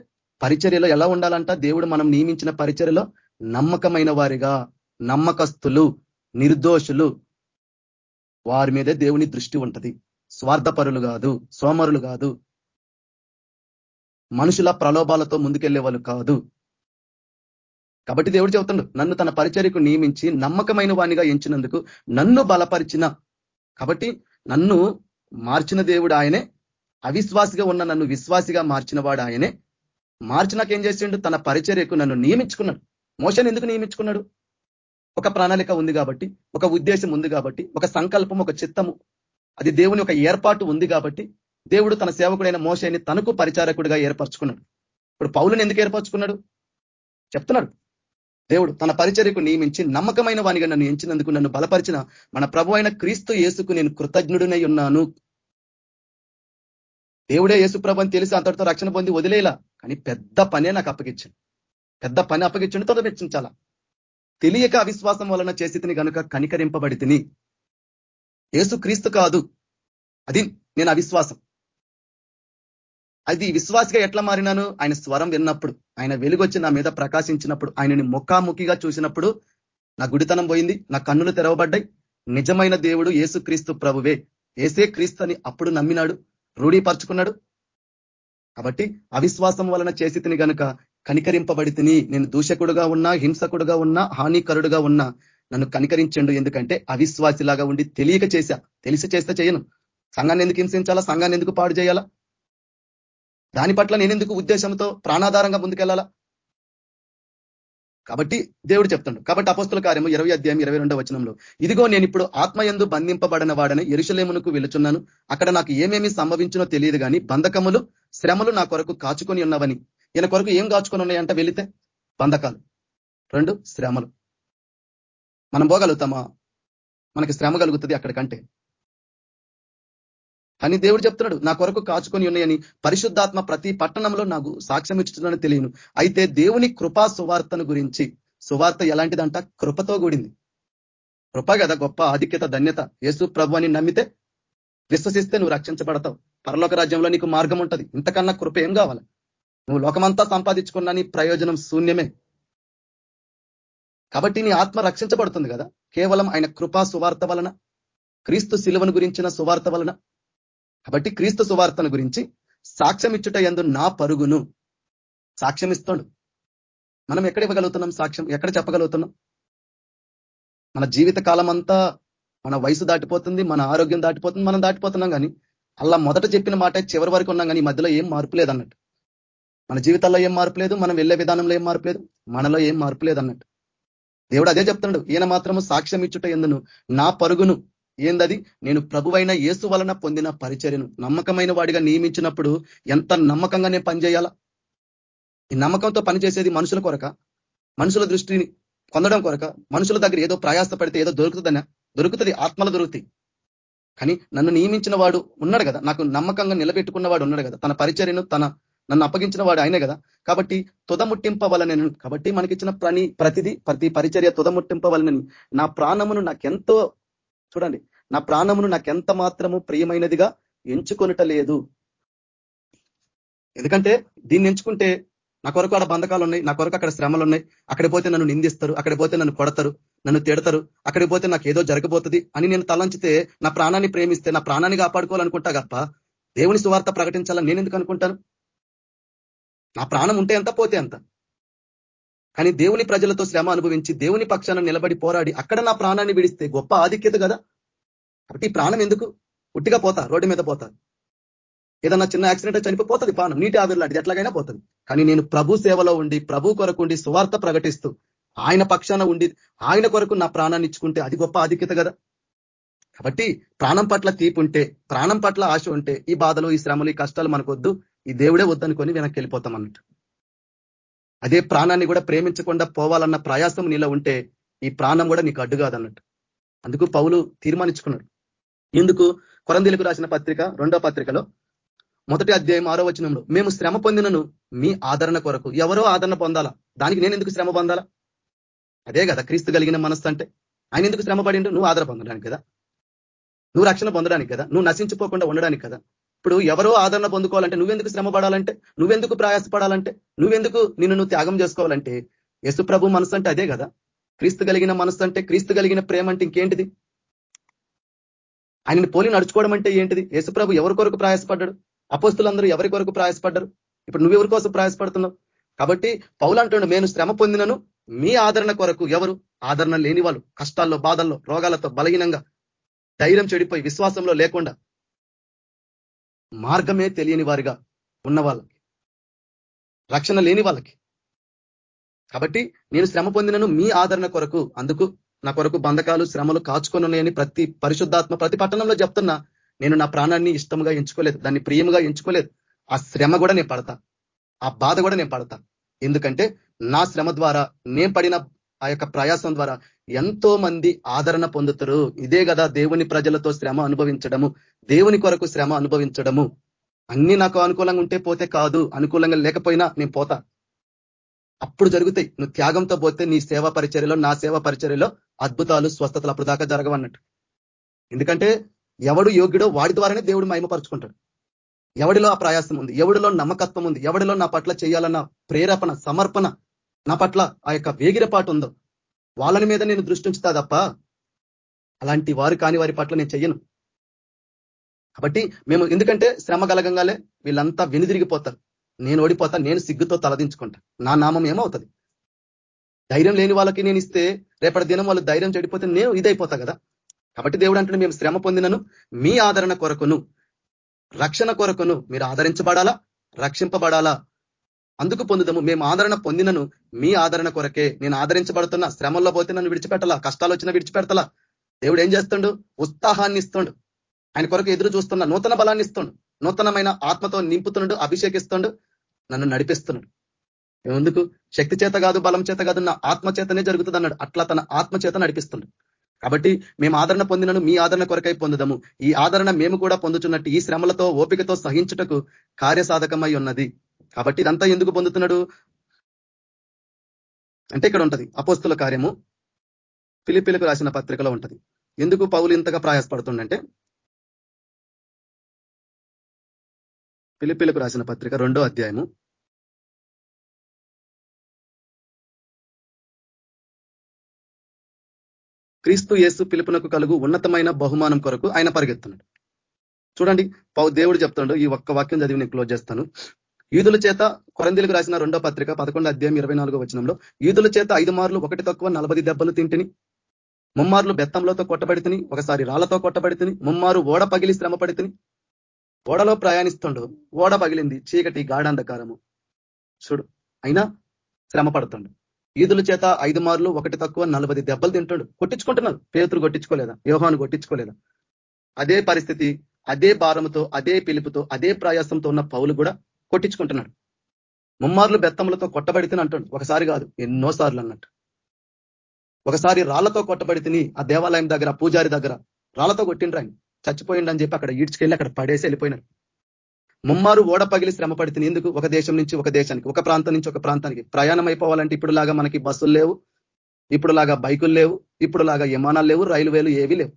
పరిచర్యలో ఎలా ఉండాలంట? దేవుడు మనం నియమించిన పరిచర్యలో నమ్మకమైన వారిగా నమ్మకస్తులు నిర్దోషులు. వారి మీదే దేవుని దృష్టి ఉంటది. స్వార్థపరులు కాదు సోమరులు కాదు. మనుషుల ప్రలోభాలతో ముందుకెళ్ళే వాళ్ళు కాదు. కాబట్టి దేవుడు చెబుతుండు నన్ను తన పరిచర్యకు నియమించి నమ్మకమైన వాణిగా ఎంచినందుకు నన్ను బలపరిచిన. కాబట్టి నన్ను మార్చిన దేవుడు ఆయనే. అవిశ్వాసిగా ఉన్న నన్ను విశ్వాసిగా మార్చిన వాడు ఆయనే. మార్చినాక ఏం చేసిండు? తన పరిచర్యకు నన్ను నియమించుకున్నాడు. మోషన్ ఎందుకు నియమించుకున్నాడు? ఒక ప్రణాళిక ఉంది కాబట్టి ఒక ఉద్దేశం ఉంది కాబట్టి ఒక సంకల్పం ఒక చిత్తము. అది దేవుని ఒక ఏర్పాటు ఉంది కాబట్టి దేవుడు తన సేవకుడైన మోసని తనకు పరిచారకుడిగా ఏర్పరచుకున్నాడు. ఇప్పుడు పౌలను ఎందుకు ఏర్పరచుకున్నాడు? చెప్తున్నాడు. దేవుడు తన పరిచర్యకు నియమించి నమ్మకమైన వానిగా నన్ను ఎంచినందుకు నన్ను బలపరిచిన మన ప్రభు అయిన క్రీస్తు యేసుకు నేను కృతజ్ఞుడినై ఉన్నాను. దేవుడే యేసు ప్రభు అని తెలిసి అంతటితో రక్షణ పొంది వదిలేలా. కానీ పెద్ద పనే నాకు అప్పగించింది. పెద్ద పని అప్పగించండి తొలగించాల తెలియక అవిశ్వాసం వలన చేసి కనుక కనికరింపబడి తిని క్రీస్తు కాదు. అది నేను అవిశ్వాసం. అది విశ్వాసిగా ఎట్లా మారినాను? ఆయన స్వరం విన్నప్పుడు ఆయన వెలుగొచ్చి నా మీద ప్రకాశించినప్పుడు ఆయనని ముఖాముఖిగా చూసినప్పుడు నా గుడితనం పోయింది నా కన్నులు తెరవబడ్డాయి. నిజమైన దేవుడు ఏసు క్రీస్తు ప్రభువే. ఏసే క్రీస్తు అని అప్పుడు నమ్మినాడు. రూఢీపరుచుకున్నాడు. కాబట్టి అవిశ్వాసం వలన చేసి గనుక కనికరింపబడి తిని నేను దూషకుడుగా ఉన్నా హింసకుడుగా ఉన్నా హానికరుడుగా ఉన్నా నన్ను కనికరించండు. ఎందుకంటే అవిశ్వాసిలాగా ఉండి తెలియక చేశా. తెలిసి చేస్తే చేయను. సంఘాన్ని ఎందుకు హింసించాలా? సంఘాన్ని ఎందుకు పాడు చేయాలా? దాని పట్ల నేనెందుకు ఉద్దేశంతో ప్రాణాధారంగా ముందుకెళ్ళాలా? కాబట్టి దేవుడు చెప్తాడు. కాబట్టి అపస్తుల కార్యము ఇరవై అధ్యాయం ఇరవై రెండో వచనంలో ఇదిగో నేను ఇప్పుడు ఆత్మయందు బంధింపబడిన వాడని ఎరుశలేమునకు వెళుచున్నాను అక్కడ నాకు ఏమేమి సంభవించినో తెలియదు కానీ బంధకములు శ్రమలు నా కొరకు కాచుకొని ఉన్నవని. ఈయన కొరకు ఏం కాచుకొని ఉన్నాయంట వెళితే? బంధకాలు. రెండు శ్రమలు. మనం పోగలుగుతామా? మనకి శ్రమ కలుగుతుంది అక్కడికంటే. అని దేవుడు చెప్తున్నాడు. నా కొరకు కాచుకొని ఉన్నాయని పరిశుద్ధాత్మ ప్రతి పట్టణంలో నాకు సాక్ష్యం ఇచ్చుతున్నాను తెలియను. అయితే దేవుని కృపా సువార్తను గురించి సువార్త ఎలాంటిదంట? కృపతో కూడింది. కృప కదా గొప్ప ఆధిక్యత ధన్యత. యేసు ప్రభు అని నమ్మితే విశ్వసిస్తే నువ్వు రక్షించబడతావు. పరలోక రాజ్యంలో నీకు మార్గం ఉంటుంది. ఇంతకన్నా కృప ఏం కావాలి? నువ్వు లోకమంతా సంపాదించుకున్నా నీ ప్రయోజనం శూన్యమే. కాబట్టి నీ ఆత్మ రక్షించబడుతుంది కదా. కేవలం ఆయన కృపా సువార్త వలన క్రీస్తు శిలువను గురించిన సువార్త వలన. కాబట్టి క్రీస్తు సువార్తను గురించి సాక్ష్యం ఇచ్చుట ఎందు నా పరుగును సాక్ష్యం ఇస్తాడు మనం ఎక్కడ ఇవ్వగలుగుతున్నాం సాక్ష్యం? ఎక్కడ చెప్పగలుగుతున్నాం? మన జీవిత కాలం అంతా మన వయసు దాటిపోతుంది మన ఆరోగ్యం దాటిపోతుంది మనం దాటిపోతున్నాం కానీ అలా మొదట చెప్పిన మాట చివరి వరకు ఉన్నాం కానీ మధ్యలో ఏం మార్పు లేదన్నట్టు. మన జీవితాల్లో ఏం మార్పు లేదు మనం వెళ్ళే విధానంలో ఏం మార్పు లేదు మనలో ఏం మార్పు లేదన్నట్టు. దేవుడు అదే చెప్తున్నాడు ఈయన మాత్రము సాక్ష్యం ఇచ్చుట ఎందును నా పరుగును ఏందది? నేను ప్రభువైన యేసు వలన పొందిన పరిచర్యను నమ్మకమైన వాడిగా నియమించినప్పుడు ఎంత నమ్మకంగా నేను పనిచేయాలా? ఈ నమ్మకంతో పనిచేసేది మనుషుల కొరక మనుషుల దృష్టిని పొందడం కొరక మనుషుల దగ్గర ఏదో ప్రయాస పడితే ఏదో దొరుకుతుందనే దొరుకుతుంది ఆత్మలు దొరుకుతాయి కానీ నన్ను నియమించిన వాడు ఉన్నాడు కదా నాకు నమ్మకంగా నిలబెట్టుకున్న వాడు ఉన్నాడు కదా తన పరిచర్యను తన నన్ను అప్పగించిన వాడు ఆయనే కదా. కాబట్టి తుదముట్టింపవలనని కాబట్టి మనకిచ్చిన ప్రతి ప్రతిది ప్రతి పరిచర్య తుదముట్టింపవలనని నా ప్రాణమును నాకెంతో చూడండి నా ప్రాణమును నాకెంత మాత్రము ప్రియమైనదిగా ఎంచుకొనుట లేదు. ఎందుకంటే దీన్ని ఎంచుకుంటే నా కొరకు అక్కడ బంధకాలు ఉన్నాయి నా కొరకు అక్కడ శ్రమలు ఉన్నాయి అక్కడ పోతే నన్ను నిందిస్తారు అక్కడ పోతే నన్ను కొడతారు నన్ను తిడతారు అక్కడ పోతే నాకు ఏదో జరగబోతుంది అని నేను తలంచితే నా ప్రాణాన్ని ప్రేమిస్తే నా ప్రాణాన్ని కాపాడుకోవాలనుకుంటా గప్ప దేవుని సువార్త ప్రకటించాలని నేను ఎందుకు అనుకుంటాను? నా ప్రాణం ఉంటే ఎంత పోతే ఎంత? కానీ దేవుని ప్రజలతో శ్రమ అనుభవించి దేవుని పక్షాన నిలబడి పోరాడి అక్కడ నా ప్రాణాన్ని విడిస్తే గొప్ప ఆధిక్యత కదా? కాబట్టి ప్రాణం ఎందుకు? ఉట్టిగా పోతా రోడ్డు మీద పోతా. ఏదన్నా చిన్న యాక్సిడెంట్ చనిపోతుంది ప్రాణం నీటి ఆవిరిలాంటిది ఎట్లాగైనా పోతుంది. కానీ నేను ప్రభు సేవలో ఉండి ప్రభు కొరకు ఉండి సువార్త ప్రకటిస్తూ ఆయన పక్షాన ఉండి ఆయన కొరకు నా ప్రాణాన్ని ఇచ్చుకుంటే అది గొప్ప ఆధిక్యత కదా? కాబట్టి ప్రాణం పట్ల తీపు ఉంటే ప్రాణం పట్ల ఆశ ఉంటే ఈ బాధలు ఈ శ్రమలు ఈ కష్టాలు మనకొద్దు ఈ దేవుడే వద్దనుకొని వెనక్కి వెళ్ళిపోతాం అన్నట్టు. అదే ప్రాణాన్ని కూడా ప్రేమించకుండా పోవాలన్న ప్రయాసం నీలో ఉంటే ఈ ప్రాణం కూడా నీకు అడ్డు కాదన్నట్టు. అందుకు పౌలు తీర్మానించుకున్నాడు. ఎందుకు కొరందీలకు రాసిన పత్రిక రెండో పత్రికలో మొదటి అధ్యాయం ఆరో వచనంలో మేము శ్రమ పొందినను మీ ఆదరణ కొరకు. ఎవరో ఆదరణ పొందాలా? దానికి నేను ఎందుకు శ్రమ పొందాలా? అదే కదా క్రీస్తు కలిగిన మనస్సు అంటే. ఆయన ఎందుకు శ్రమ పడిండు? నువ్వు ఆదర పొందడానికి కదా. నువ్వు రక్షణ పొందడానికి కదా. నువ్వు నశించిపోకుండా ఉండడానికి కదా. ఇప్పుడు ఎవరో ఆదరణ పొందుకోవాలంటే నువ్వెందుకు శ్రమ పడాలంటే? నువ్వెందుకు ప్రయాసపడాలంటే నువ్వెందుకు నిన్ను నువ్వు త్యాగం చేసుకోవాలంటే? యశుప్రభు మనసు అంటే అదే కదా? క్రీస్తు కలిగిన మనసు అంటే క్రీస్తు కలిగిన ప్రేమ అంటే ఇంకేంటిది? ఆయనని పోలి నడుచుకోవడం అంటే ఏంటిది? యేసుప్రభు ఎవరి కొరకు ప్రయాసపడ్డాడు? అపోస్తులందరూ ఎవరి కొరకు ప్రయాసపడ్డారు? ఇప్పుడు నువ్వెవరి కోసం ప్రయాసపడుతున్నావు? కాబట్టి పౌలు నేను శ్రమ పొందినను. మీ ఆదరణ కొరకు ఎవరు? ఆదరణ లేని వాళ్ళు కష్టాల్లో బాధల్లో రోగాలతో బలహీనంగా ధైర్యం చెడిపోయి విశ్వాసంలో లేకుండా మార్గమే తెలియని వారిగా ఉన్న వాళ్ళకి రక్షణ లేని వాళ్ళకి. కాబట్టి నేను శ్రమ పొందినను మీ ఆదరణ కొరకు అందుకు నా కొరకు బంధకాలు శ్రమలు కాచుకొని ఉన్నాయని ప్రతి పరిశుద్ధాత్మ ప్రతి పట్టణంలో చెప్తున్నా. నేను నా ప్రాణాన్ని ఇష్టంగా ఎంచుకోలేదు దాన్ని ప్రియముగా ఎంచుకోలేదు. ఆ శ్రమ కూడా నేను పడతా. ఆ బాధ కూడా నేను పడతా. ఎందుకంటే నా శ్రమ ద్వారా నేను పడిన ఆ యొక్క ప్రయాసం ద్వారా ఎంతో మంది ఆదరణ పొందుతారు. ఇదే కదా దేవుని ప్రజలతో శ్రమ అనుభవించడము. దేవుని కొరకు శ్రమ అనుభవించడము. అన్ని నాకు అనుకూలంగా ఉంటే పోతే కాదు. అనుకూలంగా లేకపోయినా నేను పోతా. అప్పుడు జరుగుతాయి. నువ్వు త్యాగంతో పోతే నీ సేవా పరిచర్యలో నా సేవా పరిచర్యలో అద్భుతాలు స్వస్థతలు అప్పుడు దాకా జరగవన్నట్టు. ఎందుకంటే ఎవడు యోగ్యుడో వాడి ద్వారానే దేవుడు మహిమపరుచుకుంటాడు. ఎవడిలో ఆ ప్రయాసం ఉంది? ఎవడిలో నమ్మకత్వం ఉంది? ఎవడిలో నా పట్ల చేయాలన్న ప్రేరేపణ సమర్పణ నా పట్ల ఆ యొక్క వేగిరపాటు ఉందో వాళ్ళని మీద నేను దృష్టి ఉంచుతా తప్ప అలాంటి వారు కాని వారి పట్ల నేను చెయ్యను. కాబట్టి మేము ఎందుకంటే శ్రమ కలగంగానే వీళ్ళంతా వెనుదిరిగిపోతారు. నేను ఓడిపోతా నేను సిగ్గుతో తలదించుకుంటా. నా నామం ఏమవుతుంది? ధైర్యం లేని వాళ్ళకి నేను ఇస్తే రేపటి దినం వాళ్ళు ధైర్యం చెడిపోతే నేను ఇదైపోతా కదా? కాబట్టి దేవుడు అంటే మేము శ్రమ పొందినను మీ ఆదరణ కొరకును రక్షణ కొరకును మీరు ఆదరించబడాలా? రక్షింపబడాలా? అందుకు పొందుదము. మేము ఆదరణ పొందినను. మీ ఆదరణ కొరకే నేను ఆదరించబడుతున్నా శ్రమంలో పోతే నన్ను విడిచిపెట్టాలా కష్టాలు వచ్చినా విడిచిపెడతలా. దేవుడు ఏం చేస్తుండు? ఉత్సాహాన్ని ఇస్తుండు. ఆయన కొరకు ఎదురు చూస్తున్న నూతన బలాన్ని ఇస్తుండు. నూతనమైన ఆత్మతో నింపుతుండు అభిషేకిస్తుండు నన్ను నడిపిస్తున్నాడు. ఎందుకు? శక్తి చేత కాదు బలం చేత కాదు నా ఆత్మ చేతనే జరుగుతుంది అన్నాడు అట్లా తన ఆత్మ చేత నడిపిస్తుండు. కాబట్టి మేము ఆదరణ పొందినను మీ ఆదరణ కొరకై పొందుదము. ఈ ఆదరణ మేము కూడా పొందుతున్నట్టు ఈ శ్రమలతో ఓపికతో సహించుటకు కార్యసాధకమై ఉన్నది. కాబట్టి ఇదంతా ఎందుకు పొందుతున్నాడు? అంటే ఇక్కడ ఉంటది. అపోస్తుల కార్యము పిలిపిలకు రాసిన పత్రికలో ఉంటది. ఎందుకు పౌలు ఇంతగా ప్రయాసపడుతుండంటే పిలిపిలకు రాసిన పత్రిక రెండో అధ్యాయము క్రీస్తు యేసు పిలుపునకు కలుగు ఉన్నతమైన బహుమానం కొరకు ఆయన పరిగెత్తున్నాడు. చూడండి పౌ దేవుడు చెప్తున్నాడు ఈ ఒక్క వాక్యం చదివి నేను క్లోజ్ చేస్తాను. ఈదుల చేత కొరందీలకు రాసిన రెండో పత్రిక పదకొండు అధ్యాయం ఇరవై నాలుగో వచనంలో ఈదుల చేత ఐదు మార్లు ఒకటి తక్కువ నలభై దెబ్బలు తింటిని ముమ్మార్లు బెత్తంలతో కొట్టబడితిని ఒకసారి రాళ్ళతో కొట్టబడితిని ముమ్మారు ఓడ పగిలి శ్రమ పడితిని ఓడలో ప్రయాణిస్తుండు ఓడ పగిలింది చీకటి గాఢాంధకారము. చూడు అయినా శ్రమ పడుతుండు ఈదుల చేత ఐదు మార్లు ఒకటి తక్కువ నలభై దెబ్బలు తింటాడు. కొట్టించుకుంటున్నాడు. పేతులు కొట్టించుకోలేదా? వ్యూహాన్ని కొట్టించుకోలేదా? అదే పరిస్థితి అదే భారముతో అదే పిలుపుతో అదే ప్రయాసంతో ఉన్న పౌలు కూడా కొట్టించుకుంటున్నాడు. ముమ్మార్లు బెత్తములతో కొట్టబడితేని అంటాడు. ఒకసారి కాదు ఎన్నోసార్లు అన్నట్టు. ఒకసారి రాళ్ళతో కొట్టబడితిని ఆ దేవాలయం దగ్గర పూజారి దగ్గర రాళ్ళతో కొట్టిండ్రు ఆయన. చచ్చిపోయిండని చెప్పి అక్కడ ఈడ్చుకెళ్ళి అక్కడ పడేసి వెళ్ళిపోయినారు. ముమ్మారు ఓడ పగిలి శ్రమ పడితే ఎందుకు? ఒక దేశం నుంచి ఒక దేశానికి ఒక ప్రాంతం నుంచి ఒక ప్రాంతానికి. ప్రయాణం అయిపోవాలంటే ఇప్పుడు లాగా మనకి బస్సులు లేవు ఇప్పుడు లాగా బైకులు లేవు ఇప్పుడు లాగా విమానాలు లేవు రైల్వేలు ఏవి లేవు.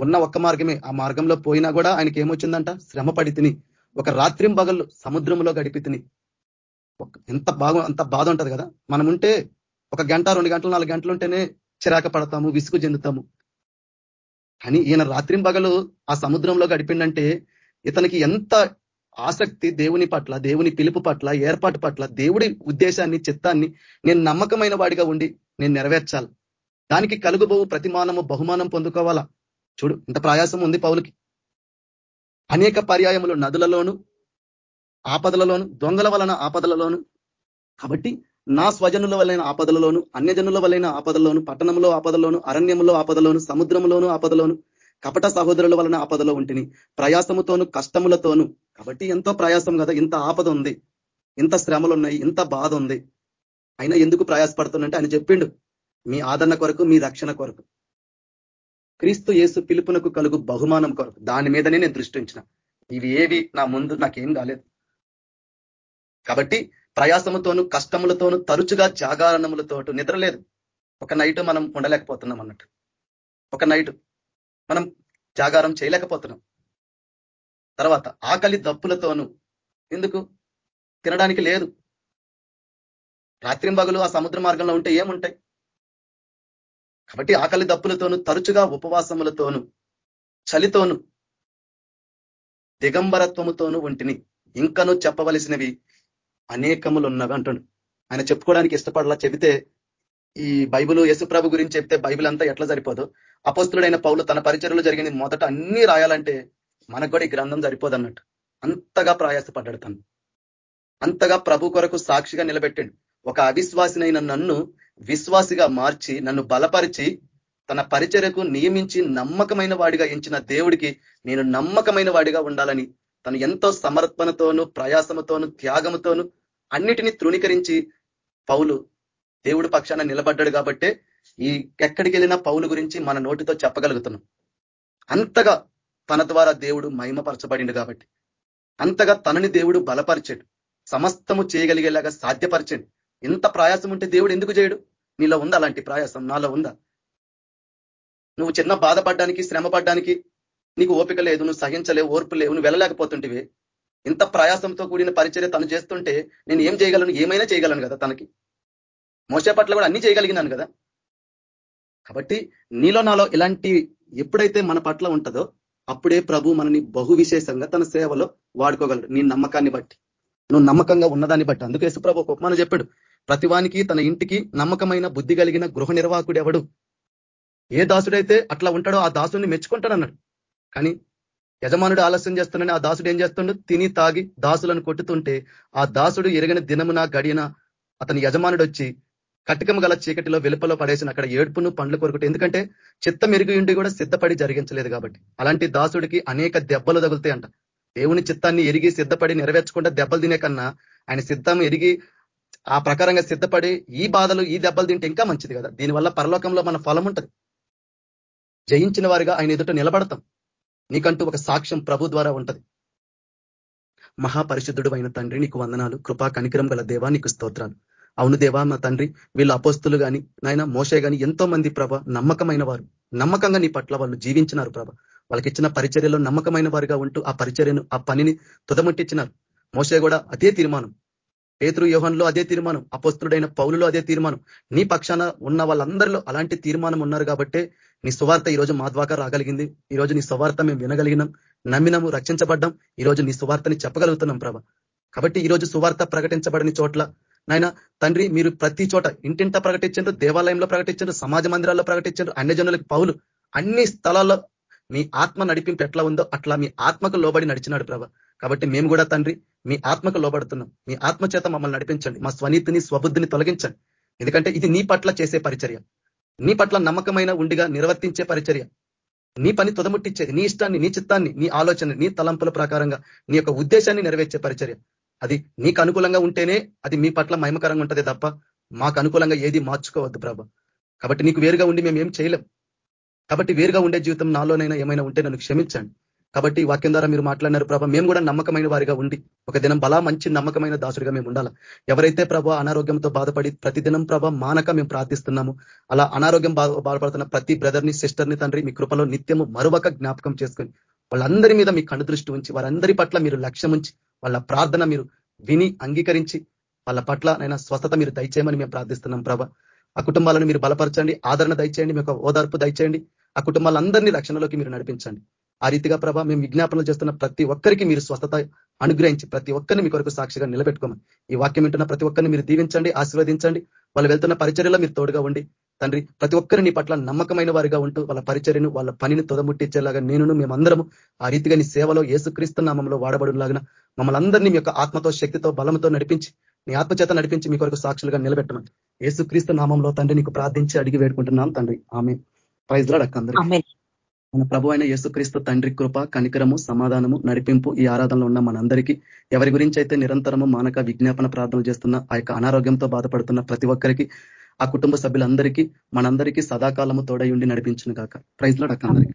ఉన్న ఒక్క మార్గమే. ఆ మార్గంలో పోయినా కూడా ఆయనకి ఏమొచ్చిందంట శ్రమ పడితిని. ఒక రాత్రిం పగళ్ళు సముద్రంలో గడిపి ఎంత బాగా అంత బాధ ఉంటది కదా? మనం ఉంటే ఒక గంట రెండు గంటలు నాలుగు గంటలు ఉంటేనే చిరాక పడతాము విసుగు చెందుతాము. కానీ ఈయన రాత్రిం పగలు ఆ సముద్రంలో గడిపిండంటే ఇతనికి ఎంత ఆసక్తి దేవుని పట్ల దేవుని పిలుపు పట్ల ఏర్పాటు పట్ల దేవుడి ఉద్దేశాన్ని చిత్తాన్ని నేను నమ్మకమైన వాడిగా ఉండి నేను నెరవేర్చాలి. దానికి కలుగుబోవు ప్రతిమానము బహుమానం పొందుకోవాలా? చూడు ఇంత ప్రయాసం ఉంది పౌలకి. అనేక పర్యాయములు నదులలోను ఆపదలలోను దొంగల వలన ఆపదలలోను. కాబట్టి నా స్వజనుల వలన ఆపదలలోను అన్యజనుల వలన ఆపదలోను పట్టణంలో ఆపదలోను అరణ్యంలో ఆపదలోను సముద్రంలోను ఆపదలోను కపట సహోదరుల వలన ఆపదలో ఉంటిని. ప్రయాసముతోను కష్టములతోను. కాబట్టి ఎంతో ప్రయాసం కదా ఇంత ఆపద ఉంది. ఇంత శ్రమలు ఉన్నాయి ఇంత బాధ ఉంది. అయినా ఎందుకు ప్రయాసపడుతున్నంటే ఆయన చెప్పిండు మీ ఆదరణ కొరకు మీ రక్షణ కొరకు. క్రీస్తు యేసు పిలుపునకు కలుగు బహుమానం కొరకు దాని మీదనే నేను దృష్టి ఉంచిన ఇవి ఏవి? నా ముందు నాకేం కాలేదు. కాబట్టి ప్రయాసముతోను కష్టములతోను తరచుగా జాగారణములతో నిద్రలేదు. ఒక నైట్ మనం ఉండలేకపోతున్నాం అన్నట్టు. ఒక నైట్ మనం జాగారం చేయలేకపోతున్నాం. తర్వాత ఆకలి దప్పులతోను ఎందుకు? తినడానికి లేదు. రాత్రింబగలు ఆ సముద్ర మార్గంలో ఉంటే ఏముంటాయి? కాబట్టి ఆకలి దప్పులతోను తరచుగా ఉపవాసములతోను చలితోను దిగంబరత్వముతోను వంటిని ఇంకను చెప్పవలసినవి అనేకములు ఉన్నవి అంటాడు. ఆయన చెప్పుకోవడానికి ఇష్టపడలా చెబితే ఈ బైబుల్ యశుప్రభు గురించి చెప్తే బైబిల్ అంతా ఎట్లా సరిపోదు? అపస్తుడైన పౌలు తన పరిచయలో జరిగింది మొదట అన్ని రాయాలంటే మనకు కూడా ఈ గ్రంథం సరిపోదు అన్నట్టు. అంతగా ప్రయాసపడ్డాడు తను. అంతగా ప్రభు కొరకు సాక్షిగా నిలబెట్టాడు. ఒక అవిశ్వాసినైన నన్ను విశ్వాసిగా మార్చి నన్ను బలపరిచి తన పరిచర్యకు నియమించి నమ్మకమైన వాడిగా ఎంచిన దేవుడికి నేను నమ్మకమైన వాడిగా ఉండాలని తను ఎంతో సమర్పణతోనూ ప్రయాసముతోను త్యాగముతోను అన్నిటినీ తృణీకరించి పౌలు దేవుడి పక్షాన నిలబడ్డాడు కాబట్టే ఈ ఎక్కడికి వెళ్ళినా పౌలు గురించి మన నోటితో చెప్పగలుగుతున్నాం. అంతగా తన ద్వారా దేవుడు మహిమపరచబడిండు కాబట్టి. అంతగా తనని దేవుడు బలపరిచాడు. సమస్తము చేయగలిగేలాగా సాధ్యపరిచాడు. ఎంత ప్రయాసం ఉంటే దేవుడు ఎందుకు చేయడు? నీలో ఉందా అలాంటి ప్రయాసం? నాలో ఉందా? నువ్వు చిన్న బాధపడడానికి శ్రమ పడ్డానికి నీకు ఓపిక లేదు నువ్వు సహించలేవు ఓర్పు లేవు నువ్వు వెళ్ళలేకపోతుంటివి. ఇంత ప్రయాసంతో కూడిన పరిచర్య తను చేస్తుంటే నేను ఏం చేయగలను? ఏమైనా చేయగలను కదా తనకి. మోసే పట్ల కూడా అన్ని చేయగలిగినాను కదా. కాబట్టి నీలో నాలో ఇలాంటి ఎప్పుడైతే మన పట్ల ఉంటుందో అప్పుడే ప్రభు మనని బహు విశేషంగా తన సేవలో వాడుకోగలడు. నీ నమ్మకాన్ని బట్టి. నువ్వు నమ్మకంగా ఉన్నదాన్ని బట్టి. అందుకే ప్రభు ఒక ఉపమానం చెప్పాడు. ప్రతివానికి తన ఇంటికి నమ్మకమైన బుద్ధి కలిగిన గృహ నిర్వాహకుడు ఎవడు? ఏ దాసుడైతే అట్లా ఉంటాడో ఆ దాసుడిని మెచ్చుకుంటాడన్నాడు. కానీ యజమానుడు ఆలస్యం చేస్తున్నాడని ఆ దాసుడు ఏం చేస్తుండడు తిని తాగి దాసులను కొట్టుతుంటే ఆ దాసుడు ఎరిగిన దినమున గడిన అతని యజమానుడు వచ్చి కటికము గల చీకటిలో వెలుపలో పడేసిన అక్కడ ఏడుపును పండ్లు కొరకటి. ఎందుకంటే చిత్త మెరుగు కూడా సిద్ధపడి జరిగించలేదు కాబట్టి. అలాంటి దాసుడికి అనేక దెబ్బలు తగులుతాయంట. అంట దేవుని చిత్తాన్ని ఎరిగి సిద్ధపడి నెరవేర్చకుండా దెబ్బలు తినే కన్నా ఆయన సిద్ధం ఎరిగి ఆ ప్రకారంగా సిద్ధపడి ఈ బాధలు ఈ దెబ్బలు తింటే ఇంకా మంచిది కదా. దీనివల్ల పరలోకంలో మన ఫలం ఉంటుంది. జయించిన వారిగా ఆయన ఎదుట నిలబడతాం. నీకంటూ ఒక సాక్ష్యం ప్రభు ద్వారా ఉంటది. మహాపరిశుద్ధుడు అయిన తండ్రి నీకు వందనాలు. కృపా కనికరం గల దేవా నీకు స్తోత్రాలు. అవును దేవా మా తండ్రి వీళ్ళ అపోస్తులు కానీ నాయన మోసే కానీ ఎంతో మంది ప్రభ నమ్మకమైన వారు. నమ్మకంగా నీ పట్ల వాళ్ళు జీవించినారు ప్రభ. వాళ్ళకి ఇచ్చిన పరిచర్యలో నమ్మకమైన వారిగా ఉంటూ ఆ పరిచర్యను ఆ పనిని తుదముట్టించినారు మోసే కూడా అదే తీర్మానం. పేతృ యోహన్లో అదే తీర్మానం అపస్తుడైన పౌలులో అదే తీర్మానం. నీ పక్షాన ఉన్న వాళ్ళందరిలో అలాంటి తీర్మానం ఉన్నారు కాబట్టే నీ సువార్త ఈరోజు మా ద్వారా రాగలిగింది. ఈరోజు నీ సువార్త మేము వినగలిగినాం నమ్మినము రక్షించబడ్డాం. ఈరోజు నీ సువార్తని చెప్పగలుగుతున్నాం ప్రభ. కాబట్టి ఈరోజు సువార్త ప్రకటించబడని చోట్ల నాయన తండ్రి మీరు ప్రతి చోట ఇంటింట ప్రకటించారు దేవాలయంలో ప్రకటించారు సమాజ మందిరాల్లో ప్రకటించారు అన్యజనులకు పౌలు అన్ని స్థలాల్లో మీ ఆత్మ నడిపింపు ఎట్లా ఉందో అట్లా మీ ఆత్మకు లోబడి నడిచినాడు ప్రభ. కాబట్టి మేము కూడా తండ్రి మీ ఆత్మకు లోబడుతున్నాం. మీ ఆత్మ చేత మమ్మల్ని నడిపించండి. మా స్వనీతిని స్వబుద్ధిని తొలగించండి. ఎందుకంటే ఇది నీ పట్ల చేసే పరిచర్య. నీ పట్ల నమ్మకమైన ఉండిగా నిర్వర్తించే పరిచర్య. నీ పని తుదముట్టించేది నీ ఇష్టాన్ని నీ చిత్తాన్ని నీ ఆలోచన నీ తలంపుల ప్రకారంగా నీ యొక్క ఉద్దేశాన్ని నెరవేర్చే పరిచర్య. అది నీకు అనుకూలంగా ఉంటేనే అది మీ పట్ల మహిమకరంగా ఉంటది తప్ప మాకు అనుకూలంగా ఏది మార్చుకోవద్దు ప్రభ. కాబట్టి నీకు వేరుగా ఉండి మేము ఏం చేయలేం. కాబట్టి వేరుగా ఉండే జీవితం నాలోనైనా ఏమైనా ఉంటే నన్ను క్షమించండి. కాబట్టి వాక్యం ద్వారా మీరు మాట్లాడినారు ప్రభా మేము కూడా నమ్మకమైన వారిగా ఉండి ఒక దినం బలా మంచి నమ్మకమైన దాసుడిగా మేము ఉండాలి? ఎవరైతే ప్రభా అనారోగ్యంతో బాధపడి ప్రతిదినం ప్రభ మానక మేము ప్రార్థిస్తున్నాము అలా అనారోగ్యం బాధపడుతున్న ప్రతి బ్రదర్ని సిస్టర్ని తండ్రి మీ కృపలో నిత్యము మరొక జ్ఞాపకం చేసుకొని వాళ్ళందరి మీద మీ కనుదృష్టి ఉంచి వారందరి పట్ల మీరు లక్ష్యం ఉంచి వాళ్ళ ప్రార్థన మీరు విని అంగీకరించి వాళ్ళ పట్ల నైనా స్వస్థత మీరు దయచేయమని మేము ప్రార్థిస్తున్నాం ప్రభ. ఆ కుటుంబాలను మీరు బలపరచండి ఆదరణ దయచేయండి మీకు ఓదార్పు దయచేయండి ఆ కుటుంబాలందరినీ రక్షణలోకి మీరు నడిపించండి. ఆ రీతిగా ప్రభా మేము విజ్ఞాపనలు చేస్తున్న ప్రతి ఒక్కరికి మీరు స్వస్థత అనుగ్రహించి ప్రతి ఒక్కరిని మీ కొరకు సాక్షిగా నిలబెట్టుకోమని. ఈ వాక్యం వింటున్న ప్రతి ఒక్కరిని మీరు దీవించండి ఆశీర్వదించండి. వాళ్ళు వెళ్తున్న పరిచర్యలో మీరు తోడుగా ఉండి తండ్రి ప్రతి ఒక్కరిని పట్ల నమ్మకమైన వారిగా ఉంటూ వాళ్ళ పరిచర్యను వాళ్ళ పనిని తొదముట్టించేలాగా నేను మేమందరము ఆ రీతిగా నీ సేవలో ఏసుక్రీస్తు నామంలో వాడబడులాగిన మమ్మల్ని అందరినీ మీ యొక్క ఆత్మతో శక్తితో బలంతో నడిపించి నీ ఆత్మచేత నడిపించి మీ కొరకు సాక్షులుగా నిలబెట్టమని. ఏసుక్రీస్తు నామంలో తండ్రి నీకు ప్రార్థించి అడిగి వేడుకుంటున్నాం తండ్రి. ఆమె ప్రైజ్ లాడక్క మన ప్రభు అయిన యేసుక్రీస్తు తండ్రి కృప కనికరము సమాధానము నడిపింపు ఈ ఆరాధనలో ఉన్న మనందరికీ ఎవరి గురించి అయితే నిరంతరము మానక విజ్ఞాపన ప్రార్థనలు చేస్తున్న ఆ యొక్క అనారోగ్యంతో బాధపడుతున్న ప్రతి ఒక్కరికి ఆ కుటుంబ సభ్యులందరికీ మనందరికీ సదాకాలము తోడై ఉండి నడిపించిన కాక ప్రైజ్లో అందరికీ.